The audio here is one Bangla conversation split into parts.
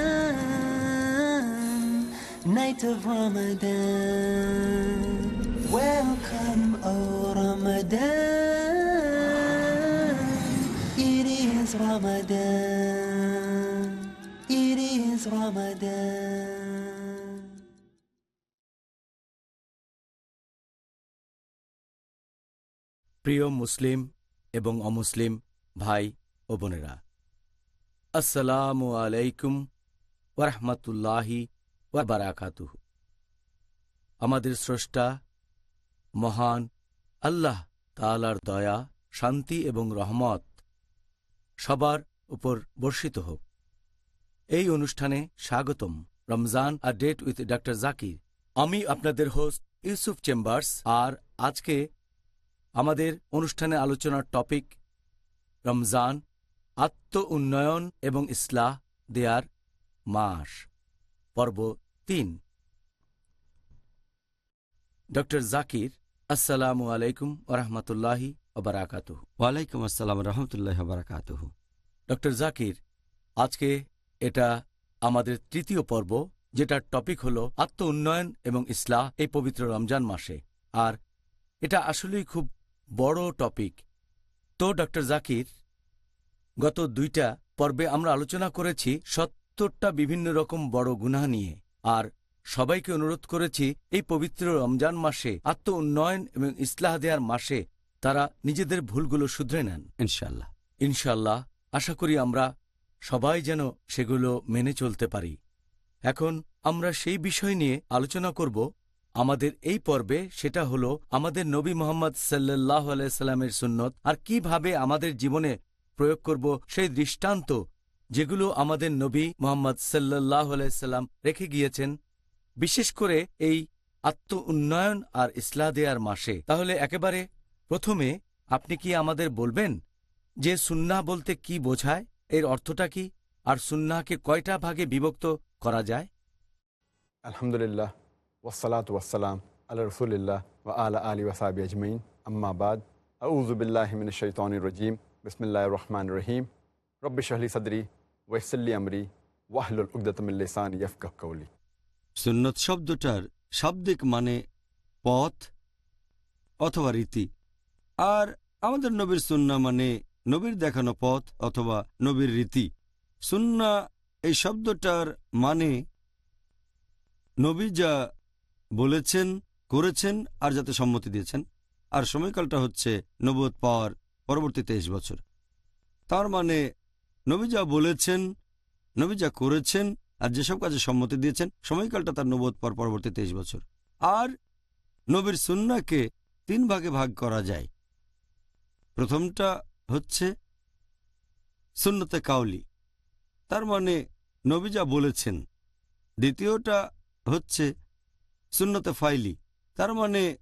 night of Ramadan. Welcome, O Ramadan. It is Ramadan. It is Ramadan. প্রিয় মুসলিম এবং অমুসলিম ভাই ও বোনেরা আসসালামু আলাইকুম ওরহমতুল্লাহি ওয়াবারাকাতুহু। আমাদের স্রষ্টা, মহান আল্লাহ তালার দয়া, শান্তি এবং রহমত সবার উপর বর্ষিত হোক। এই অনুষ্ঠানে স্বাগতম। রমজান আর ডেট উইথ ডক্টর জাকির। আমি আপনাদের হোস্ট ইউসুফ চেম্বার্স আর আজকে আমাদের অনুষ্ঠানে আলোচনার টপিক রমজান, আত্ম উন্নয়ন এবং ইসলাহ দেয়ার মাস, পর্ব তিন। ড জাকির আসসালামু আলাইকুম ওরহমতুল্লাহি ওবরাকাত ওয়ালাইকুম আসসালাম রহমতুল্লাহ বারাকাত ড জাকির আজকে এটা আমাদের তৃতীয় পর্ব যেটার টপিক হল আত্ম উন্নয়ন এবং ইসলাহ এই পবিত্র রমজান মাসে। আর এটা আসলেই খুব বড় টপিক তো ড জাকির গত দুইটা পর্বে আমরা আলোচনা করেছি সত্তরটা বিভিন্ন রকম বড় গুনাহ নিয়ে। আর সবাইকে অনুরোধ করেছি এই পবিত্র রমজান মাসে আত্ম উন্নয়ন এবং ইসলাহ দেয়ার মাসে তারা নিজেদের ভুলগুলো শুধরে নেন। ইনশাল্লাহ ইনশাল্লাহ আশা করি আমরা সবাই যেন সেগুলো মেনে চলতে পারি। এখন আমরা সেই বিষয় নিয়ে আলোচনা করব। আমাদের এই পর্বে সেটা হলো আমাদের নবী মোহাম্মদ সাল্লাহ আলাইস্লামের সুন্নত আর কীভাবে আমাদের জীবনে প্রয়োগ করব সেই দৃষ্টান্ত যেগুলো আমাদের নবী মোহাম্মদ সাল্লাহ আলাইস্লাম রেখে গিয়েছেন, বিশেষ করে এই আত্ম উন্নয়ন আর ইসলা দেয়ার মাসে। তাহলে একেবারে প্রথমে আপনি কি আমাদের বলবেন যে সুন্নাহ বলতে কি বোঝায়? এর অর্থটা কি? আর সুন্নাহকে কয়টা ভাগে বিভক্ত করা যায়? আলহামদুলিল্লাহ ওসালাত ওয়াসালাম আল্লাহ রসুলিল্লাহ ও আলা আলী ওসাবি আজমাইন। আম্মাবাদ আউজুবিল্লাহমিন শৈতান রজিম বিসমিল্লা রহমান রহিম। রব্বি শাহলি সদরি ওয়সল্লি আমরি ওয়াহলুল উকদতমিল্লিসান ইয়ফকাহ কৌলি সুন্নত শব্দটার শাব্দিক মানে পথ অথবা রীতি। আর আমাদের নবীর সুন্না মানে নবীর দেখানো পথ অথবা নবীর রীতি। সুন্না এই শব্দটার মানে নবী যা বলেছেন, করেছেন আর যাতে সম্মতি দিয়েছেন। আর সময়কালটা হচ্ছে নবদ পাওয়ার পরবর্তী তেইশ বছর। তার মানে নবী যা বলেছেন, নবী যা করেছেন আর যেসব কাজে সম্মতি দিয়েছেন, সময়কালটা তার নবোধ পর পরবর্তী তেইশ বছর। আর নবীর সুন্নাকে তিন ভাগে ভাগ করা যায়। প্রথমটা হচ্ছে সুন্নতে কাউলি। তার মানে নবী যা বলেছেন। দ্বিতীয়টা হচ্ছে সুন্নতে ফাইলি। তার মানে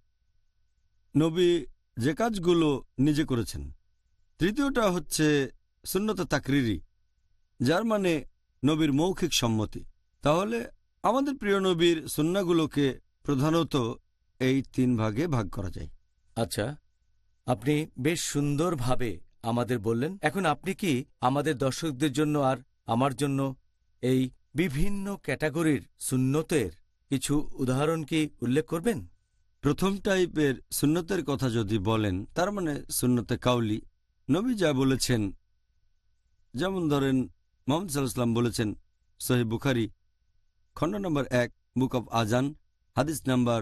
নবী যে কাজগুলো নিজে করেছেন। তৃতীয়টা হচ্ছে সুন্নতে তাকরিরি। যার মানে নবীর মৌখিক সম্মতি। তাহলে আমাদের প্রিয় নবীর সুন্নাগুলোকে প্রধানত এই তিন ভাগে ভাগ করা যায়। আচ্ছা আপনি বেশ সুন্দরভাবে আমাদের বললেন। এখন আপনি কি আমাদের দর্শকদের জন্য আর আমার জন্য এই বিভিন্ন ক্যাটাগরির সুন্নতের কিছু উদাহরণ কি উল্লেখ করবেন? প্রথম টাইপের সুন্নতের কথা যদি বলেন তার মানে সুন্নতে কাউলি। নবী যা বলেছেন যেমন ধরেন, মোহাম্মদ সাল্লাহাম বলেছেন সহি বুখারি, খণ্ড নম্বর এক, বুক অব আজান হাদিস নাম্বার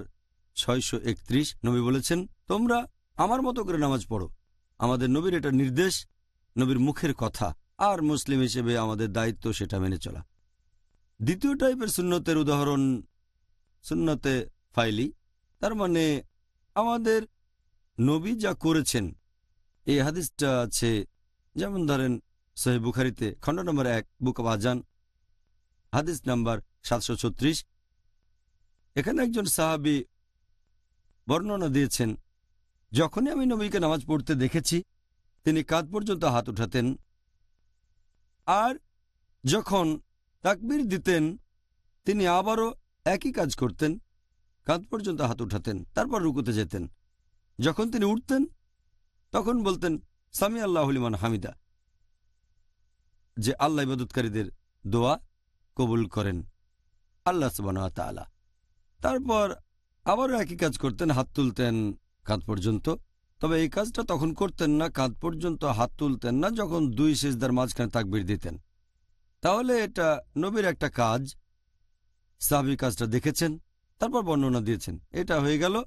ছয়শো একত্রিশ, নবী বলেছেন, তোমরা আমার মতো করে নামাজ পড়ো। আমাদের নবীর এটা নির্দেশ, নবীর মুখের কথা, আর মুসলিম হিসেবে আমাদের দায়িত্ব সেটা মেনে চলা। দ্বিতীয় টাইপের সুন্নতের উদাহরণ, সুন্নতে ফাইলি, তার মানে আমাদের নবী যা করেছেন, এই হাদিসটা আছে, যেমন ধরেন সহি বুখারিতে খণ্ড নম্বর এক, বুক অব আজান, হাদিস নাম্বার সাতশো ছত্রিশ। এখানে একজন সাহাবি বর্ণনা দিয়েছেন, যখনই আমি নবীকে নামাজ পড়তে দেখেছি, তিনি কাঁধ পর্যন্ত হাত উঠাতেন। আর যখন তাকবীর দিতেন, তিনি আবারও একই কাজ করতেন, কাঁধ পর্যন্ত হাত উঠাতেন, তারপর রুকুতে যেতেন। যখন তিনি উঠতেন, তখন বলতেন সামি আল্লাহলিমান হামিদা। যে আল্লাহ ইবাদতকারীদের দোয়া কবুল করেন। আল্লাহ তালা তারপর আবারও একই কাজ করতেন, হাত তুলতেন কাঁধ পর্যন্ত। তবে এই কাজটা তখন করতেন না, কাঁধ পর্যন্ত হাত তুলতেন না, যখন দুই সেজদার মাঝখানে তাকবির দিতেন। তাহলে এটা নবীর একটা কাজ। সাহাবি কাজটা দেখেছেন, তারপর বর্ণনা দিয়েছেন। এটা হয়ে গেল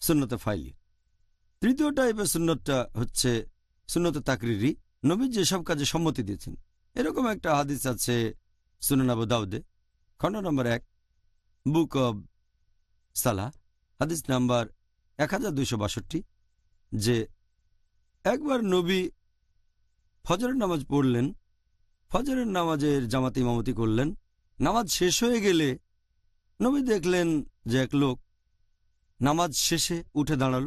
সুন্নতে ফাইলি। তৃতীয় টাইপের সুন্নতটা হচ্ছে সুন্নতে তাকরিরি নবী যেসব কাজে সম্মতি দিয়েছেন। এরকম একটা হাদিস আছে সুনানাবু দাউদে, খণ্ড নম্বর এক, বুক অব সালাহ, হাদিস নাম্বার এক হাজার দুইশো বাষট্টি, যে একবার নবী ফজরের নামাজ পড়লেন, ফজরের নামাজের জামাতে ইমামতি করলেন, নামাজ শেষ হয়ে গেলে নবী দেখলেন যে এক লোক নামাজ শেষে উঠে দাঁড়াল,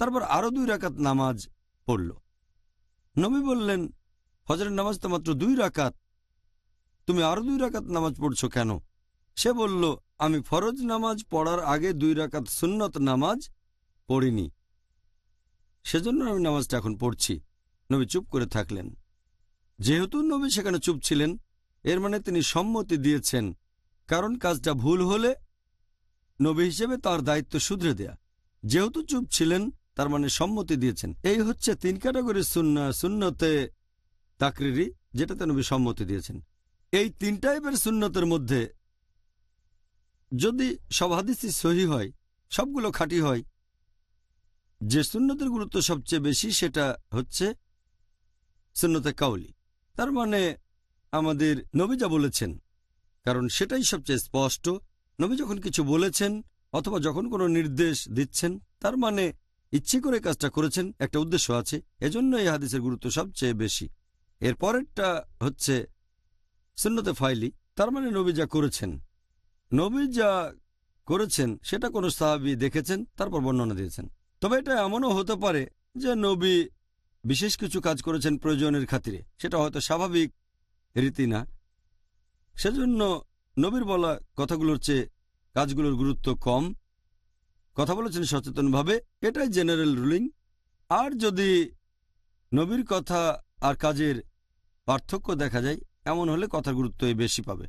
তারপর আরও দুই রাকাত নামাজ পড়ল। নবী বললেন, হজরের নামাজ তো মাত্র দুই রাকাত। তুমি আরও দুই রাকাত নামাজ পড়ছো কেন? সে বলল, আমি ফরজ নামাজ পড়ার আগে দুই রাকাত সুন্নত নামাজ পড়িনি। সেজন্য আমি নামাজটা এখন পড়ছি। নবী চুপ করে থাকলেন। যেহেতু নবী সেখানে চুপ ছিলেন, এর মানে তিনি সম্মতি দিয়েছেন, কারণ কাজটা ভুল হলে নবী হিসেবে তার দায়িত্ব শুধরে দেয়া। যেহেতু চুপ ছিলেন তার মানে সম্মতি দিয়েছেন। এই হচ্ছে তিন ক্যাটাগরির সুন্না, সুন্নতে তাকরিরি, যেটাতে নবী সম্মতি দিয়েছেন। এই তিন টাইপের সুন্নতের মধ্যে যদি সব হাদিসই সহি হয়, সবগুলো খাঁটি হয়, যে সুন্নতের গুরুত্ব সবচেয়ে বেশি সেটা হচ্ছে সুন্নতে কাউলি। তার মানে আমাদের নবী যা বলেছেন, কারণ সেটাই সবচেয়ে স্পষ্ট। নবী যখন কিছু বলেছেন অথবা যখন কোনো নির্দেশ দিচ্ছেন, তার মানে ইচ্ছে করে কাজটা করেছেন একটা উদ্দেশ্য আছে, এজন্য এই হাদিসের গুরুত্ব সবচেয়ে বেশি। এর পরেরটা হচ্ছে সুন্নতে ফাইলি। তার মানে নবী যা করেছেন। নবী যা করেছেন, সেটা কোনো সাহাবি দেখেছেন, তারপর বর্ণনা দিয়েছেন। তবে এটা এমনও হতে পারে যে নবী বিশেষ কিছু কাজ করেছেন প্রয়োজনের খাতিরে। সেটা হয়তো স্বাভাবিক রীতি না। সেজন্য নবীর বলা কথাগুলোর চেয়ে কাজগুলোর গুরুত্ব কম। কথা বলেছেন সচেতনভাবে, এটাই জেনারেল রুলিং। আর যদি নবীর কথা আর কাজের পার্থক্য দেখা যায়, এমন হলে কথার গুরুত্ব এই বেশি পাবে।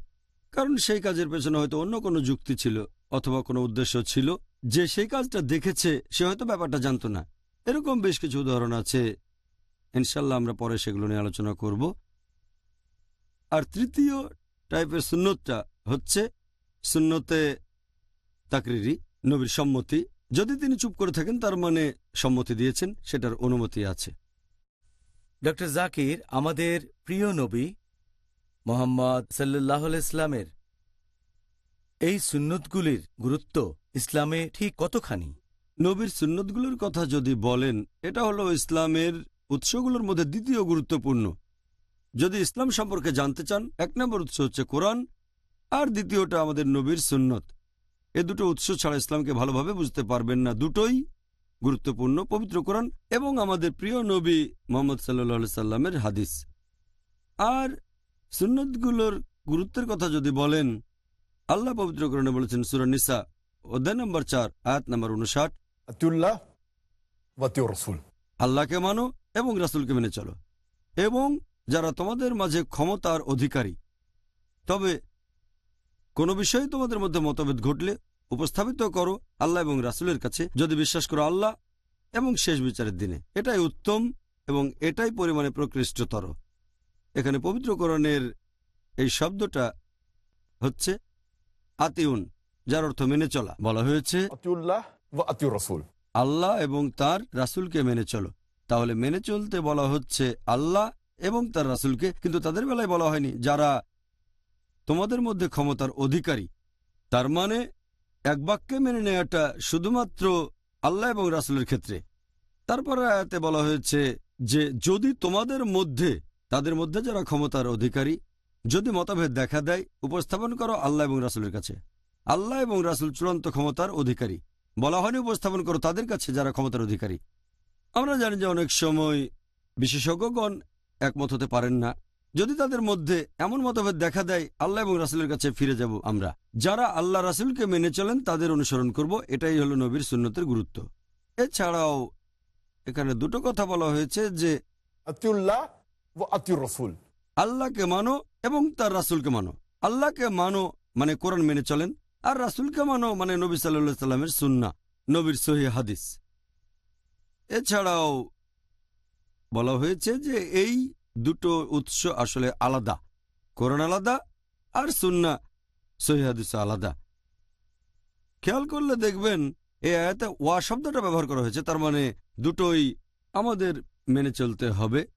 কারণ সেই কাজের পেছনে হয়তো অন্য কোনো যুক্তি ছিল অথবা কোনো উদ্দেশ্য ছিল, যে সেই কাজটা দেখেছে, সে হয়তো ব্যাপারটা জানতো না। এরকম বেশ কিছু উদাহরণ আছে। ইনশাল্লাহ আমরা পরে সেগুলো নিয়ে আলোচনা করব। আর তৃতীয় টাইপের সুন্নতটা হচ্ছে সুন্নতে তাকরিরি। নবীর সম্মতি। যদি তিনি চুপ করে থাকেন তার মানে সম্মতি দিয়েছেন সেটার অনুমতি আছে। ডক্টর জাকির আমাদের প্রিয় নবী মোহাম্মদ সাল্লাহ ইসলামের এই সুন্নতগুলির গুরুত্ব ইসলামে ঠিক কতখানি? নবীর সুন্নতগুলোর কথা যদি বলেন এটা হলো ইসলামের উৎসগুলোর মধ্যে দ্বিতীয় গুরুত্বপূর্ণ। যদি ইসলাম সম্পর্কে জানতে চান এক নম্বর উৎস হচ্ছে কোরআন আর দ্বিতীয়টা আমাদের নবীর সুন্নত। এ দুটো উৎস ছাড়া ইসলামকে ভালোভাবে বুঝতে পারবেন না দুটোই গুরুত্বপূর্ণ পবিত্র কোরআন এবং আমাদের প্রিয় নবী মোহাম্মদ সাল্লা সাল্লামের হাদিস। আর সুন্নতগুলোর গুরুত্বের কথা যদি বলেন আল্লাহ পবিত্র কোরআনে বলেছেন সুরানিসা অধ্যায় নম্বর চার আয়াত নম্বর উনষাট আল্লাহকে মানো এবং রাসুলকে মেনে চলো। এবং যারা তোমাদের মাঝে ক্ষমতার অধিকারী তবে কোনো বিষয়ে তোমাদের মধ্যে মতভেদ ঘটলে উপস্থাপিত করো আল্লাহ এবং রাসুলের কাছে যদি বিশ্বাস করো আল্লাহ এবং শেষ বিচারের দিনে। এটাই উত্তম এবং এটাই পরিমাণে প্রকৃষ্টতর। এখানে পবিত্রকরণের এই শব্দটা হচ্ছে আতিউন যার অর্থ মেনে চলা। বলা হয়েছে আল্লাহ এবং তার রাসুলকে মেনে চলো। তাহলে মেনে চলতে বলা হচ্ছে আল্লাহ এবং তার রাসুলকে কিন্তু তাদের বেলায় বলা হয়নি যারা তোমাদের মধ্যে ক্ষমতার অধিকারী। তার মানে এক বাক্যে মেনে নেওয়াটা শুধুমাত্র আল্লাহ এবং রাসুলের ক্ষেত্রে। তারপর আয়াতে বলা হয়েছে যে, যদি তোমাদের মধ্যে, তাদের মধ্যে যারা ক্ষমতার অধিকারী, যদি মতভেদ দেখা দেয়, উপস্থাপন করো আল্লাহ এবং রাসুলের কাছে। আল্লাহ এবং রাসুল চূড়ান্ত ক্ষমতার অধিকারী। বলা হয়নি উপস্থাপন করো তাদের কাছে যারা ক্ষমতার অধিকারী। আমরা জানি যে অনেক সময় বিশেষজ্ঞগণ একমত হতে পারেন না। যদি তাদের মধ্যে এমন মতভেদ দেখা দেয় আল্লাহ এবং রাসুলের কাছে ফিরে যাব আমরা। যারা আল্লাহ রাসুলকে মেনে চলেন তাদের অনুসরণ করব এটাই হলো নবীর সুন্নতের গুরুত্ব। এছাড়াও এখানে দুটো কথা বলা হয়েছে যে রসুল আল্লাহকে মানো এবং তার রাসুলকে মানো। আল্লাহকে মানো মানে কোরআন মেনে চলেন আর রাসুলকে মানো মানে নবী সাল্লাহ সাল্লামের সুন্না নবীর সহি হাদিস। এছাড়াও বলা হয়েছে যে এই দুটো উৎস আসলে আলাদা। কোরআন আলাদা আর সুন্না সহি আলাদা। খেয়াল করলে দেখবেন এই আয়াতে ওয়া শব্দটা ব্যবহার করা হয়েছে তার মানে দুটোই আমাদের মেনে চলতে হবে।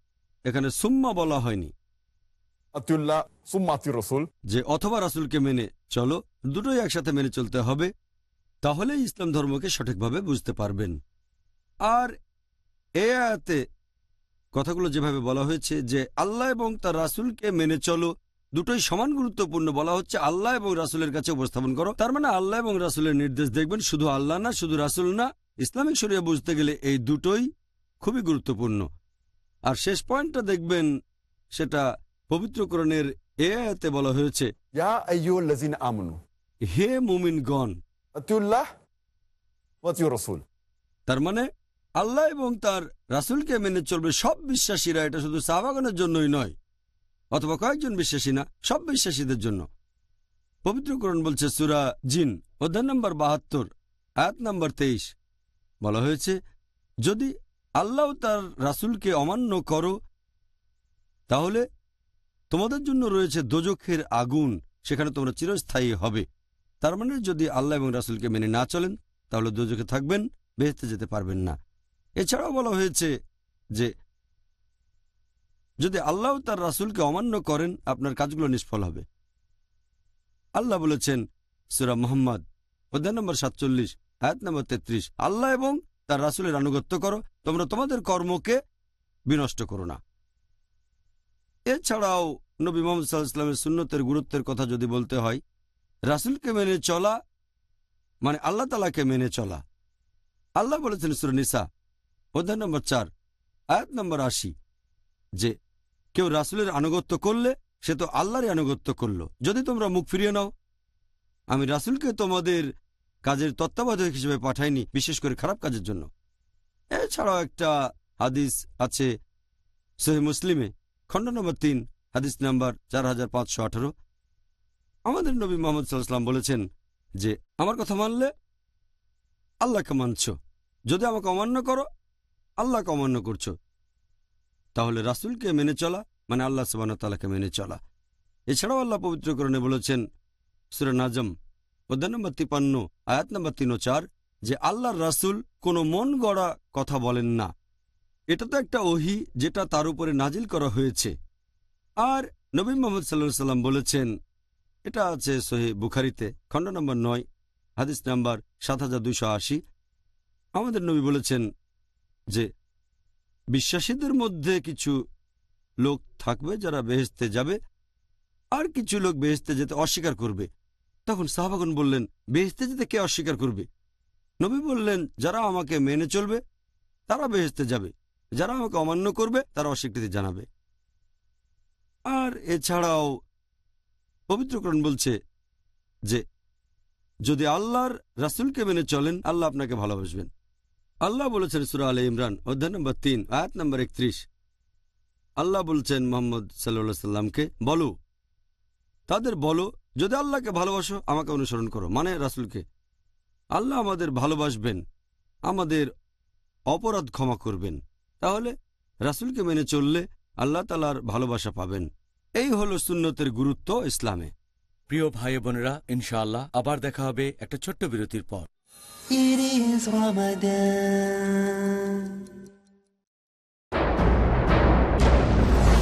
এখানে সুম্মা বলা হয়নি। আতিউল্লাহ সুম্মা আতিউর রসুল। যে অথবা রাসুলকে মেনে চলো দুটোই একসাথে মেনে চলতে হবে। তাহলে ইসলাম ধর্মকে সঠিকভাবে বুঝতে পারবেন। আর এ আয়াতে কথাগুলো যেভাবে বলা হয়েছে যে আল্লাহ এবং তার রাসুলকে মেনে চলো দুটোই সমান গুরুত্বপূর্ণ। বলা হচ্ছে আল্লাহ এবং রাসুলের কাছে উপস্থাপন করো। তার মানে আল্লাহ এবং রাসুলের নির্দেশ দেখবেন শুধু আল্লাহ না শুধু রাসুল না ইসলামিক শরিয়া বুঝতে গেলে এই দুটোই খুবই গুরুত্বপূর্ণ। আর শেষ পয়েন্টটা দেখবেন সেটা পবিত্রকরণের এ আয়াতে বলা হয়েছে হে মুমিনগণ। তার মানে আল্লাহ এবং তার রাসুলকে মেনে চলবে সব বিশ্বাসীরা, এটা শুধু সাহাবাগনের জন্যই নয়, অথবা কয়েকজন বিশ্বাসী না, সব বিশ্বাসীদের জন্য। পবিত্রকরণ বলছে সুরা জিন, অধ্যায় নম্বর বাহাত্তর, আয়াত নম্বর তেইশ। বলা হয়েছে, যদি আল্লাহ তার রাসুলকে অমান্য করো, তাহলে তোমাদের জন্য রয়েছে দোজখের আগুন, সেখানে তোমরা চিরস্থায়ী হবে। তার মানে যদি আল্লাহ এবং রাসুলকে মেনে না চলেন, তাহলে দোজখে থাকবেন বেহেতে যেতে পারবেন না। এছাড়াও বলা হয়েছে যে যদি আল্লাহ তার রাসুলকে অমান্য করেন, আপনার কাজগুলো নিষ্ফল হবে। আল্লাহ বলেছেন সুরা মোহাম্মদ, অধ্যায় নম্বর সাতচল্লিশ, আয়াত নম্বর তেত্রিশ, আল্লাহ এবং তার রাসুলের আনুগত্য করো, তোমরা তোমাদের কর্মকে বিনষ্ট করো না। এছাড়াও নবী মোহাম্মদ সাল্লাহ ইসলামের সুন্নতের গুরুত্বের কথা যদি বলতে হয়, রাসুলকে মেনে চলা মানে আল্লাহ তালাকে মেনে চলা। আল্লাহ বলেছেন সুরনিসা অধ্যায় নম্বর চার, আয়াত নম্বর আশি, যে কেউ রাসুলের আনুগত্য করলে সে তো আল্লাহরই আনুগত্য করল। যদি তোমরা মুখ ফিরিয়ে নাও, আমি রাসুলকে তোমাদের কাজের তত্ত্বাবধায়ক হিসেবে পাঠাইনি, বিশেষ করে খারাপ কাজের জন্য। এছাড়াও একটা হাদিস আছে সহি মুসলিমে, খণ্ড নম্বর তিন, হাদিস নাম্বার চার হাজার পাঁচশো আঠারো। আমাদের নবী মোহাম্মদ সাল্লাহাম বলেছেন যে, আমার কথা মানলে আল্লাহকে মানছ। যদি আমাকে অমান্য করো আল্লাহকে অমান্য করছ। তাহলে রাসুলকে মেনে চলা মানে আল্লাহ সুবান তালাকে মেনে চলা। এছাড়াও আল্লাহ পবিত্রকরণে বলেছেন, সুরা নাজম, অধ্যায় নম্বর তিপান্ন আয়াত নম্বর তিন চার, যে আল্লাহর রাসুল কোনো মন গড়া কথা বলেন না। এটা তো একটা ওহি যেটা তার উপরে নাজিল করা হয়েছে। আর নবী মোহাম্মদ সাল্লা সাল্লাম বলেছেন, এটা আছে সোহে বুখারিতে, খণ্ড নম্বর নয়, হাদিস নাম্বার সাত হাজার দুইশো আশি। আমাদের নবী বলেছেন যে বিশ্বাসীদের মধ্যে কিছু লোক থাকবে যারা বেহেস্তে যাবে, আর কিছু লোক বেহেস্তে যেতে অস্বীকার করবে। তখন সাহাবাগন বললেন বেহেস্তে যেতে কে অস্বীকার করবে? নবী বললেন, যারা আমাকে মেনে চলবে, তারা বেহেস্তে যাবে। যারা আমাকে অমান্য করবে, তারা অস্বীকৃতি জানাবে। আর এছাড়াও পবিত্রকরণ বলছে যে, যদি আল্লাহর রাসুলকে মেনে চলেন, আল্লাহ আপনাকে ভালোবাসবেন। আল্লাহ বলেছেন সুরা আলী ইমরান, অধ্যায় নম্বর তিন, আয়াত নম্বর একত্রিশ। আল্লাহ বলছেন মোহাম্মদ সাল্লা সাল্লামকে, বলো, তাদের বলো, যদি আল্লাহকে ভালোবাসো, আমাকে অনুসরণ করো। মানে রাসুলকে, আল্লাহ আমাদের ভালোবাসবেন, আমাদের অপরাধ ক্ষমা করবেন। তাহলে রাসুলকে মেনে চললে আল্লাহ তালার ভালোবাসা পাবেন। এই হলো সুন্নতের গুরুত্ব ইসলামে। প্রিয় ভাই বোনেরা, ইনশাআল্লাহ আবার দেখা হবে একটা ছোট্ট বিরতির পর। It is Ramadan.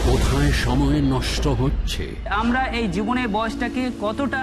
কোথায় সময় নষ্ট হচ্ছে আমরা এই জীবনের বয়সটাকে কতটা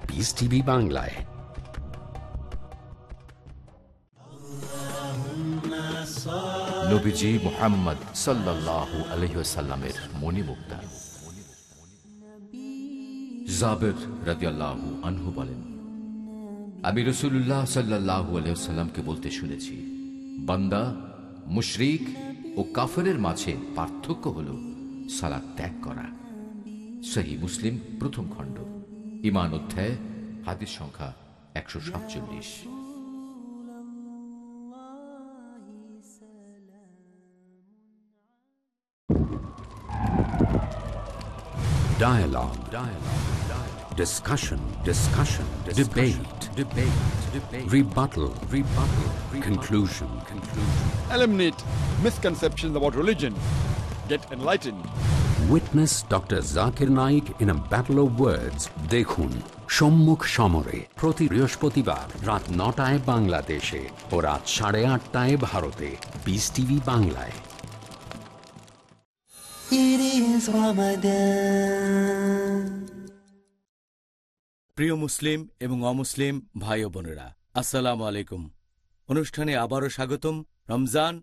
পিস টিভি বাংলায় নবীজি মোহাম্মদ সাল্লাল্লাহু আলহিসাল্লামের মণিমুক্তা। জাবের রাদিয়াল্লাহু আনহু বলেন, আমি সাল্লাহু বলতে শুনেছি, বান্দা, মুশরিক ও কাফেরের মাঝে পার্থক্য হল সালাদ ত্যাগ করা। সহি মুসলিম প্রথম খণ্ড। ইমান অধ্যায় হাদিস সংখ্যা একশো সাতচল্লিশ Dialogue. Dialogue. Dialogue. Discussion. Discussion. Debate. Debate. Debate. Rebuttal. Rebuttal. Conclusion. Conclusion. Eliminate misconceptions about religion. Get enlightened. Witness Dr. Zakir Naik in a battle of words. দেখুন সম্মুখ সমরে প্রতি বৃহস্পতিবার রাত নটায় বাংলাদেশে ও রাত সাড়ে আটটায় ভারতে বিস টিভি বাংলায় It is Ramadan. প্রিয় মুসলিম এবং অমুসলিম ভাই বোনেরা আসসালামু আলাইকুম। অনুষ্ঠানে আবারও স্বাগতম রমজান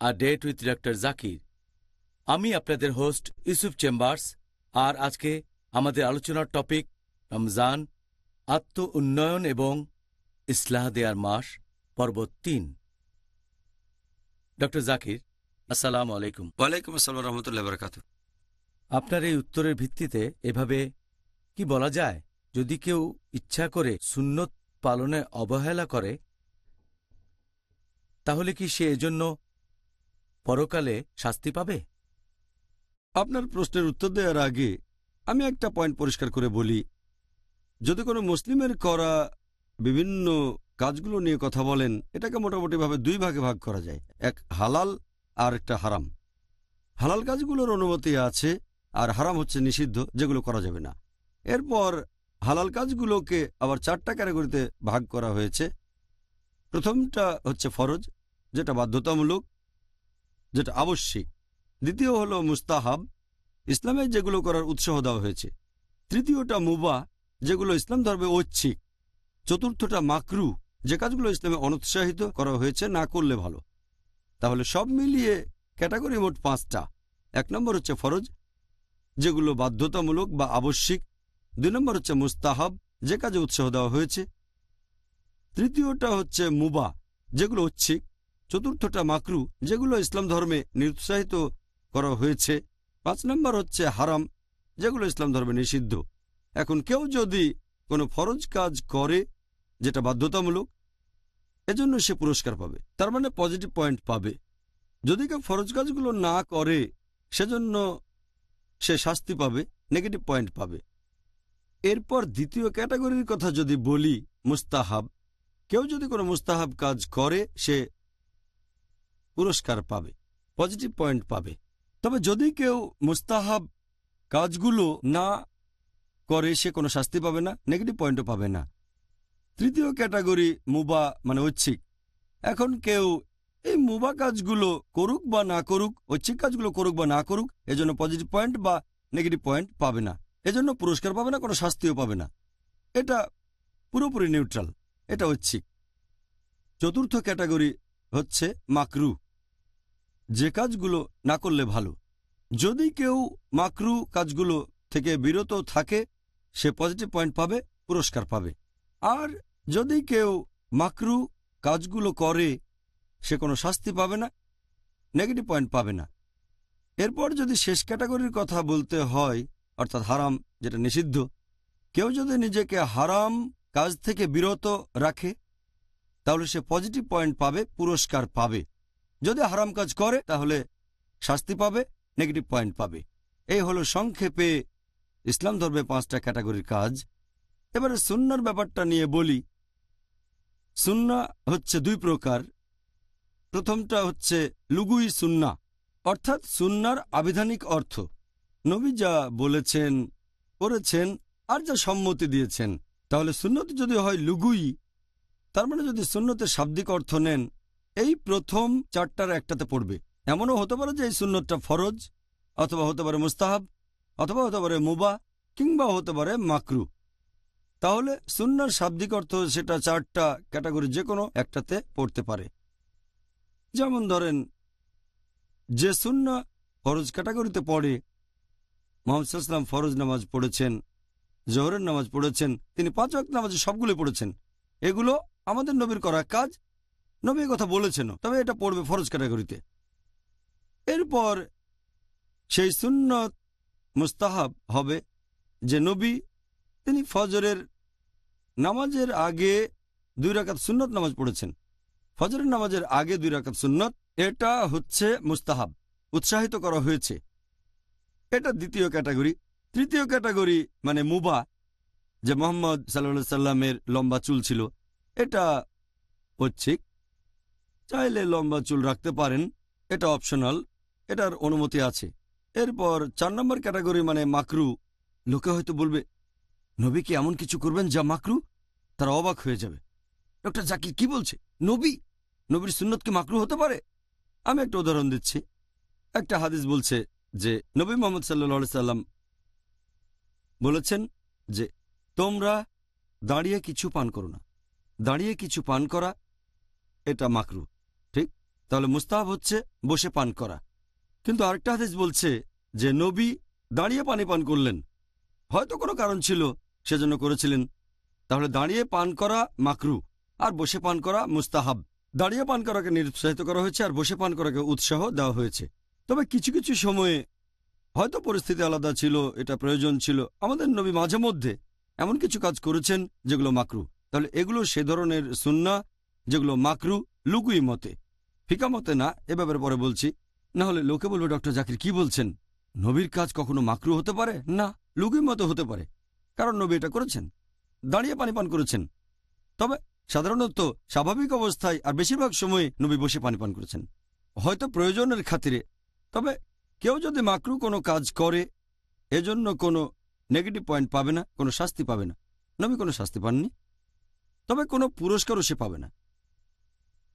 আর ডেট উইথ ডক্টর জাকির আমি আপনাদের হোস্ট ইউসুফ চেম্বার্স আর আজকে আমাদের আলোচনার টপিক রমজান আত্ম উন্নয়ন এবং ইসলাহ দেয়ার মাস পর্ব তিন। ডক্টর জাকির আসসালাম আলাইকুম। ওয়ালাইকুম আসসালাম রহমতুল্লাহ বরকাত আপনার এই উত্তরের ভিত্তিতে এভাবে কি বলা যায়? যদি কেউ ইচ্ছা করে সুন্নত পালনে অবহেলা করে তাহলে কি সে এজন্য পরকালে শাস্তি পাবে? আপনার প্রশ্নের উত্তর দেওয়ার আগে আমি একটা পয়েন্ট পরিষ্কার করে বলি। যদি কোনো মুসলিমের করা বিভিন্ন কাজগুলো নিয়ে কথা বলেন, এটাকে মোটামুটিভাবে দুই ভাগে ভাগ করা যায়। এক হালাল, আর একটা হারাম। হালাল কাজগুলোর অনুমতি আছে, আর হারাম হচ্ছে নিষিদ্ধ, যেগুলো করা যাবে না। এরপর হালাল কাজগুলোকে আবার চারটা ক্যাটাগরিতে ভাগ করা হয়েছে। প্রথমটা হচ্ছে ফরজ, যেটা বাধ্যতামূলক, যেটা আবশ্যিক। দ্বিতীয় হলো মুস্তাহাব। ইসলামে যেগুলো করার উৎসাহ দেওয়া হয়েছে। তৃতীয়টা মুবা, যেগুলো ইসলাম ধর্মে ঐচ্ছিক। চতুর্থটা মাকরু, যে কাজগুলো ইসলামে অনুৎসাহিত করা হয়েছে না করলে ভালো। তাহলে সব মিলিয়ে ক্যাটাগরি মোট পাঁচটা। এক নম্বর হচ্ছে ফরজ, যেগুলো বাধ্যতামূলক বা আবশ্যিক। দুই নম্বর হচ্ছে মুস্তাহাব, যে কাজে উৎসাহ দেওয়া হয়েছে। তৃতীয়টা হচ্ছে মুবা, যেগুলো ঐচ্ছিক। চতুর্থটা মাকরু, যেগুলো ইসলাম ধর্মে নিরুৎসাহিত করা হয়েছে। পাঁচ নম্বর হচ্ছে হারাম, যেগুলো ইসলাম ধর্মে নিষিদ্ধ। এখন কেউ যদি কোনো ফরজ কাজ করে, যেটা বাধ্যতামূলক, এজন্য সে পুরস্কার পাবে। তার মানে পজিটিভ পয়েন্ট পাবে। যদি কেউ ফরজ কাজগুলো না করে, সেজন্য সে শাস্তি পাবে নেগেটিভ পয়েন্ট পাবে। এরপর দ্বিতীয় ক্যাটাগরির কথা যদি বলি, মুস্তাহাব। কেউ যদি কোনো মুস্তাহাব কাজ করে, সে পুরস্কার পাবে পজিটিভ পয়েন্ট পাবে। তবে যদি কেউ মুস্তাহাব কাজগুলো না করে, সে কোনো শাস্তি পাবে না নেগেটিভ পয়েন্টও পাবে না। তৃতীয় ক্যাটাগরি মুবা মানে ঐচ্ছিক। এখন কেউ এই মুবা কাজগুলো করুক বা না করুক, ঐচ্ছিক কাজগুলো করুক বা না করুক, এজন্য পজিটিভ পয়েন্ট বা নেগেটিভ পয়েন্ট পাবে না। এজন্য পুরস্কার পাবে না, কোনো শাস্তিও পাবে না। এটা পুরোপুরি নিউট্রাল এটা ঐচ্ছিক। চতুর্থ ক্যাটাগরি হচ্ছে মাকরু। যে কাজগুলো না করলে ভালো। যদি কেউ মাকরু কাজগুলো থেকে বিরত থাকে, সে পজিটিভ পয়েন্ট পাবে, পুরস্কার পাবে। আর যদি কেউ মাকরু কাজগুলো করে, সে কোনো শাস্তি পাবে না নেগেটিভ পয়েন্ট পাবে না। এরপর যদি শেষ ক্যাটাগরির কথা বলতে হয়, অর্থাৎ হারাম, যেটা নিষিদ্ধ, কেউ যদি নিজেকে হারাম কাজ থেকে বিরত রাখে, তাহলে সে পজিটিভ পয়েন্ট পাবে, পুরস্কার পাবে। যদি হারাম কাজ করে, তাহলে শাস্তি পাবে নেগেটিভ পয়েন্ট পাবে। এই হলো সংক্ষেপে ইসলাম ধর্মে পাঁচটা ক্যাটাগরির কাজ। এবারে সুন্নার ব্যাপারটা নিয়ে বলি। সুন্না হচ্ছে দুই প্রকার। প্রথমটা হচ্ছে লুগুই সুন্না, অর্থাৎ সুন্নার আবিধানিক অর্থ। নবী যা বলেছেন, করেছেন, আর যা সম্মতি দিয়েছেন। তাহলে সুন্নত যদি হয় লুগুই, তার মানে যদি সুন্নতের শাব্দিক অর্থ নেন এই প্রথম চারটার একটাতে পড়বে। এমনও হতে পারে যে এই সুন্নতটা ফরজ, অথবা হতে পারে মুস্তাহাব, অথবা হতে পারে মুবা, কিংবা হতে পারে মাকরু। তাহলে সুন্নার শাব্দিক অর্থ সেটা চারটা ক্যাটাগরি যে কোনো একটাতে পড়তে পারে। যেমন ধরেন, যে সুন্না ফরজ ক্যাটাগরিতে পড়ে, মোহাম্মদ সাল্লাম ফরজ নামাজ পড়েছেন, জোহরের নামাজ পড়েছেন, তিনি পাঁচ ওয়াক্ত নামাজে সবগুলো পড়েছেন। এগুলো আমাদের নবীর করা কাজ নবী কথা বলেছেন তবে এটা পড়বে ফরজ ক্যাটাগরিতে। এরপর সেই সুন্নত মুস্তাহাব হবে যে নবী, তিনি ফজরের নামাজের আগে দুই রাকাত সুন্নত নামাজ পড়েছেন। ফজরের নামাজের আগে দুই রাকাত সুন্নত, এটা হচ্ছে মুস্তাহাব, উৎসাহিত করা হয়েছে। এটা দ্বিতীয় ক্যাটাগরি। তৃতীয় ক্যাটাগরি মানে মুবা, যে মোহাম্মদ সাল্লা সাল্লামের লম্বা চুল ছিল, এটা ঐচ্ছিক। চাইলে লম্বা চুল রাখতে পারেন, এটা অপশনাল এটার অনুমতি আছে। এরপর চার নম্বর ক্যাটাগরি মানে মাকরু, লোকে হয়তো বলবে, নবী কি এমন কিছু করবেন যা মাকরু? তারা অবাক হয়ে যাবে। ডক্টর জাকির কি বলছে? নবী? নবীর সুন্নত কি মাকরু হতে পারে? আমি একটা উদাহরণ দিচ্ছি। একটা হাদিস বলছে যে, নবী মোহাম্মদ সাল্লা সাল্লাম বলেছেন যে, তোমরা দাঁড়িয়ে কিছু পান করো না। দাঁড়িয়ে কিছু পান করা, এটা মাকরু। তাহলে মুস্তাহাব হচ্ছে বসে পান করা। কিন্তু আরেকটা হাদিস বলছে যে, নবী দাঁড়িয়ে পানি পান করলেন। হয়তো কোনো কারণ ছিল, সেজন্য করেছিলেন। তাহলে দাঁড়িয়ে পান করা মাকরু, আর বসে পান করা মুস্তাহাব। দাঁড়িয়ে পান করাকে নিরুৎসাহিত করা হয়েছে, আর বসে পান করাকে উৎসাহ দেওয়া হয়েছে। তবে কিছু কিছু সময়ে হয়তো পরিস্থিতি আলাদা ছিল, এটা প্রয়োজন ছিল। আমাদের নবী মাঝে মধ্যে এমন কিছু কাজ করেছেন যেগুলো মাকরু। তাহলে এগুলো সে ধরনের সুন্না, যেগুলো মাকরু, লুকুই মতে। ফিকা মতে না, এ ব্যাপারে পরে বলছি। না হলে লোকে বলবে, ডক্টর জাকির, কি বলছেন? নবীর কাজ কখনো মাকরু হতে পারে? না লুকুই মতো হতে পারে। কারণ নবী এটা করেছেন। দাঁড়িয়ে পানি পান করেছেন। তবে সাধারণত স্বাভাবিক অবস্থায় আর বেশিরভাগ সময় নবী বসে পানি পান করেছেন। হয়তো প্রয়োজনের খাতিরে। তবে কেউ যদি মাকরু কোনো কাজ করে, এজন্য কোনো নেগেটিভ পয়েন্ট পাবে না, কোনো শাস্তি পাবে না। নবী কোনো শাস্তি পাননি। তবে কোনো পুরস্কারও সে পাবে না।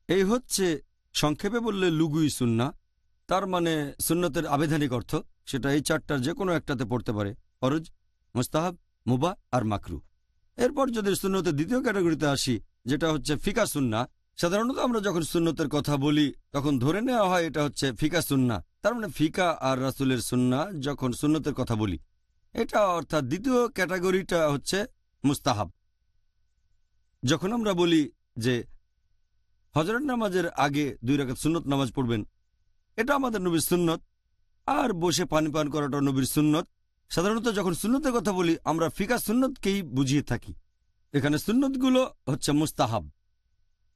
এই হচ্ছে সংক্ষেপে বললে লুগুই সুন্না, তার মানে সুন্নতের আবেধানিক অর্থ, সেটা এই চারটার যে কোনো একটাতে পড়তে পারে ফরজ মুস্তাহাব, মুবা আর মাকরু। এরপর যদি সুন্নতের দ্বিতীয় ক্যাটাগরিতে আসি, যেটা হচ্ছে ফিকা সুন্না, সাধারণত আমরা যখন সুন্নতের কথা বলি, তখন ধরে নেওয়া হয় এটা হচ্ছে ফিকা সুন্না, তার মানে ফিকা আর রাসুলের সুন্না যখন সুন্নতের কথা বলি। এটা অর্থাৎ দ্বিতীয় ক্যাটাগরিটা হচ্ছে মুস্তাহাব। যখন আমরা বলি যে হজরত নামাজের আগে দুই রাখাত সুন্নত নামাজ পড়বেন। এটা আমাদের নবীর সুন্নত। আর বসে পানি পান করাটা নবীর সুন্নত। সাধারণত যখন সুন্নতের কথা বলি, আমরা ফিকা সুন্নতকেই বুঝিয়ে থাকি। এখানে সুন্নতগুলো হচ্ছে মুস্তাহাব।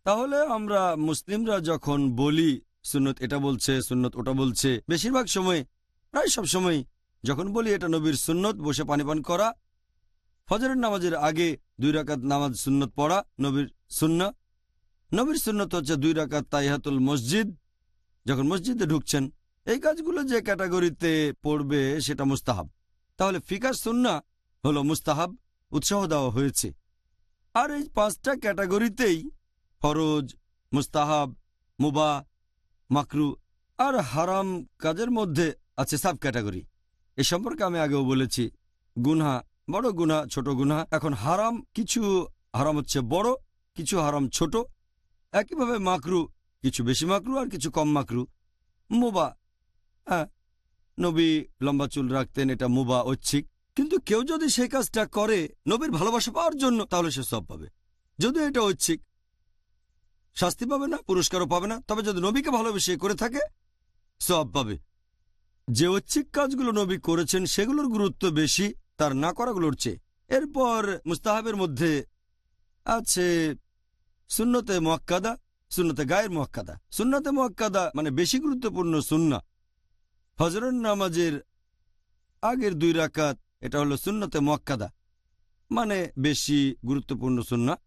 তাহলে আমরা মুসলিমরা যখন বলি, সুন্নত এটা বলছে, সুন্নত ওটা বলছে, বেশিরভাগ সময়, প্রায় সব সময় যখন বলি এটা নবীর সুন্নত, বসে পানি পান করা, ফজরের নামাজের আগে দুই রাকাত নামাজ সুন্নত পড়া নবীর সুন্না। নবীর সুন্নত হচ্ছে দুই রাকাত তাইহাতুল মসজিদ। যখন মসজিদে ঢুকছেন, এই কাজগুলো যে ক্যাটাগরিতে পড়বে সেটা মুস্তাহাব। তাহলে ফিকার সুন্না হলো মুস্তাহাব, উৎসাহ দেওয়া হয়েছে। আর এই পাঁচটা ক্যাটাগরিতেই ফরজ, মুস্তাহাব, মুবা, মাকরু আর হারাম কাজের মধ্যে আছে সাব ক্যাটাগরি এ সম্পর্কে আমি আগেও বলেছি, গুনহা বড় গুনা ছোট গুনা এখন হারাম কিছু, হারাম হচ্ছে বড়, কিছু হারাম ছোট। একইভাবে মাকরু, কিছু বেশি মাকরু আর কিছু কম মাকরু। মুবা হ্যাঁ নবী লম্বা চুল রাখতেন, এটা মুবা ঐচ্ছিক। কিন্তু কেউ যদি সেই কাজটা করে নবীর ভালোবাসা পাওয়ার জন্য, তাহলে সে সব পাবে। যদিও এটা ঐচ্ছিক, শাস্তি পাবে না, পুরস্কারও পাবে না, তবে যদি নবীকে ভালোবেসে করে থাকে, সব পাবে। যে ঐচ্ছিক কাজগুলো নবী করেছেন, সেগুলোর গুরুত্ব বেশি, তার না করাগুলোর চেয়ে। এরপর মুস্তাহাবের মধ্যে আছে সুন্নতে মোয়াক্কাদা, সুন্নতে গায়ের মোয়াক্কাদা। সুন্নতে মোয়াক্কাদা মানে বেশি গুরুত্বপূর্ণ সুন্না। হজরত নামাজের আগের দুই রাকাত, এটা হলো সুন্নতে মোয়াক্কাদা। মানে বেশি গুরুত্বপূর্ণ সুন্না।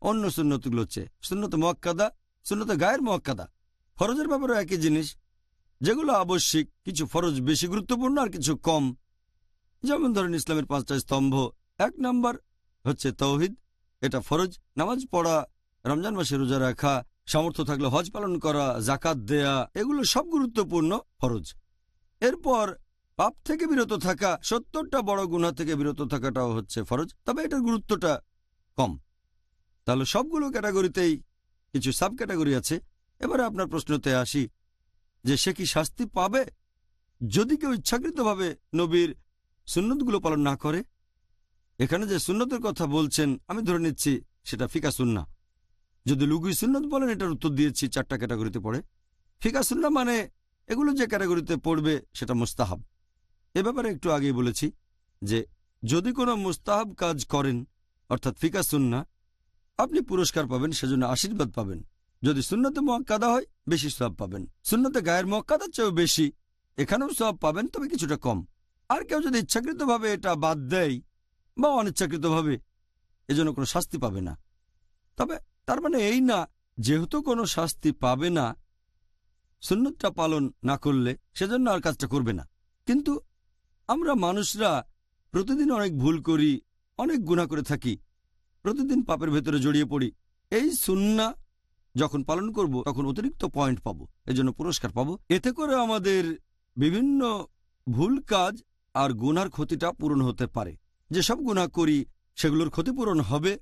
অন্য সুন্নতগুলো হচ্ছে সুন্নতে মোয়াক্কাদা, সুন্নতে গায়ের মোয়াক্কাদা। ফরজের ব্যাপারে একই জিনিস। যেগুলো আবশ্যিক, কিছু ফরজ বেশি গুরুত্বপূর্ণ আর কিছু কম। যেমন ধরেন ইসলামের পাঁচটা স্তম্ভ। এক নাম্বার হচ্ছে তৌহিদ, এটা ফরজ। নামাজ পড়া রমজান মাসে রোজা রাখা, সামর্থ্য থাকলে হজ পালন করা জাকাত দেয়া, এগুলো সব গুরুত্বপূর্ণ ফরজ। এরপর পাপ থেকে বিরত থাকা, সত্তরটা বড় গুণা থেকে বিরত থাকাটাও হচ্ছে ফরজ, তবে এটার গুরুত্বটা কম। তাহলে সবগুলো ক্যাটাগরিতেই কিছু সাব ক্যাটাগরি আছে। এবারে আপনার প্রশ্নতে আসি যে সে কি শাস্তি পাবে? যদি কেউ ইচ্ছাকৃতভাবে নবীর সুন্নতগুলো পালন না করে, এখানে যে সুন্নতের কথা বলছেন, আমি ধরে নিচ্ছি সেটা ফিকা সুন্না যদি লুগুই সুন্নত বলেন, এটার উত্তর দিয়েছি, চারটা ক্যাটাগরিতে পড়ে। ফিকা সুন্না মানে এগুলো যে ক্যাটাগরিতে পড়বে, সেটা মুস্তাহাব। এ ব্যাপারে একটু আগেই বলেছি যে, যদি কোনো মুস্তাহাব কাজ করেন, অর্থাৎ ফিকা সুন্না, আপনি পুরস্কার পাবেন, সেজন্য আশীর্বাদ পাবেন। যদি সুন্নতে মোয়াক্কাদা হয়, বেশি সব পাবেন। সুন্নতে গায়ের মোয়াক্কাদার চেয়েও বেশি, এখানেও সব পাবেন, তবে কিছুটা কম। আর কেউ যদি ইচ্ছাকৃতভাবে এটা বাদ দেয়, বা অনিচ্ছাকৃতভাবে, এজন্য কোনো শাস্তি পাবে না। তবে তার মানে এই না, যেহেতু কোনো শাস্তি পাবে না, সুন্নতটা পালন না করলে সেজন্য আর কাজটা করবে না। কিন্তু আমরা মানুষরা প্রতিদিন অনেক ভুল করি, অনেক গুণা করে থাকি, প্রতিদিন পাপের ভেতরে জড়িয়ে পড়ি। এই সুন্না যখন পালন করব, তখন অতিরিক্ত পয়েন্ট পাবো, এজন্য পুরস্কার পাবো। এতে করে আমাদের বিভিন্ন ভুল কাজ আর গুনার ক্ষতিটা পূরণ হতে পারে। যেসব গুনাহ করি, সেগুলোর ক্ষতিপূরণ হবে,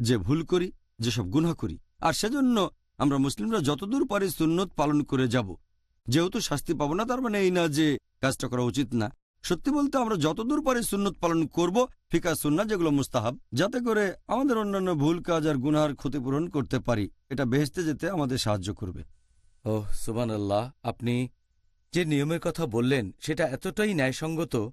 যে ভুল করি যেসব গুনাহ করি। আর সেজন্য আমরা মুসলিমরা যতদূর পারি সুন্নত পালন করে যাব। যেহেতু শাস্তি পাবো না, তার মানে এই না যে কাজটা করা উচিত না। সত্যি বলতে আমরা যতদূর পারি সুন্নত পালন করব, ফিকা সুন্না যেগুলো মুস্তাহাব, যাতে করে আমাদের অন্যান্য ভুল কাজ আর গুনার ক্ষতিপূরণ করতে পারি। এটা বেহেস্তে যেতে আমাদের সাহায্য করবে। ও সুবান আল্লাহ আপনি যে নিয়মের কথা বললেন, সেটা এতটাই ন্যায়সঙ্গত,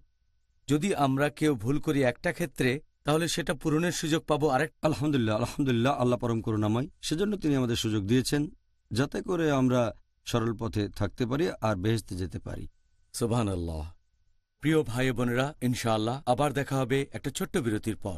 যদি আমরা কেউ ভুল করি একটা ক্ষেত্রে তাহলে সেটা পূরণের সুযোগ পাবো আরেক আলহামদুলিল্লাহ আলহামদুলিল্লাহ আল্লাহ পরম করুণাময়। সেজন্য তিনি আমাদের সুযোগ দিয়েছেন যাতে করে আমরা সরল পথে থাকতে পারি আর বেহেস্তে যেতে পারি। সোভান আল্লাহ প্রিয় ভাই বোনেরা ইনশাআল্লাহ আবার দেখা হবে একটা ছোট্ট বিরতির পর।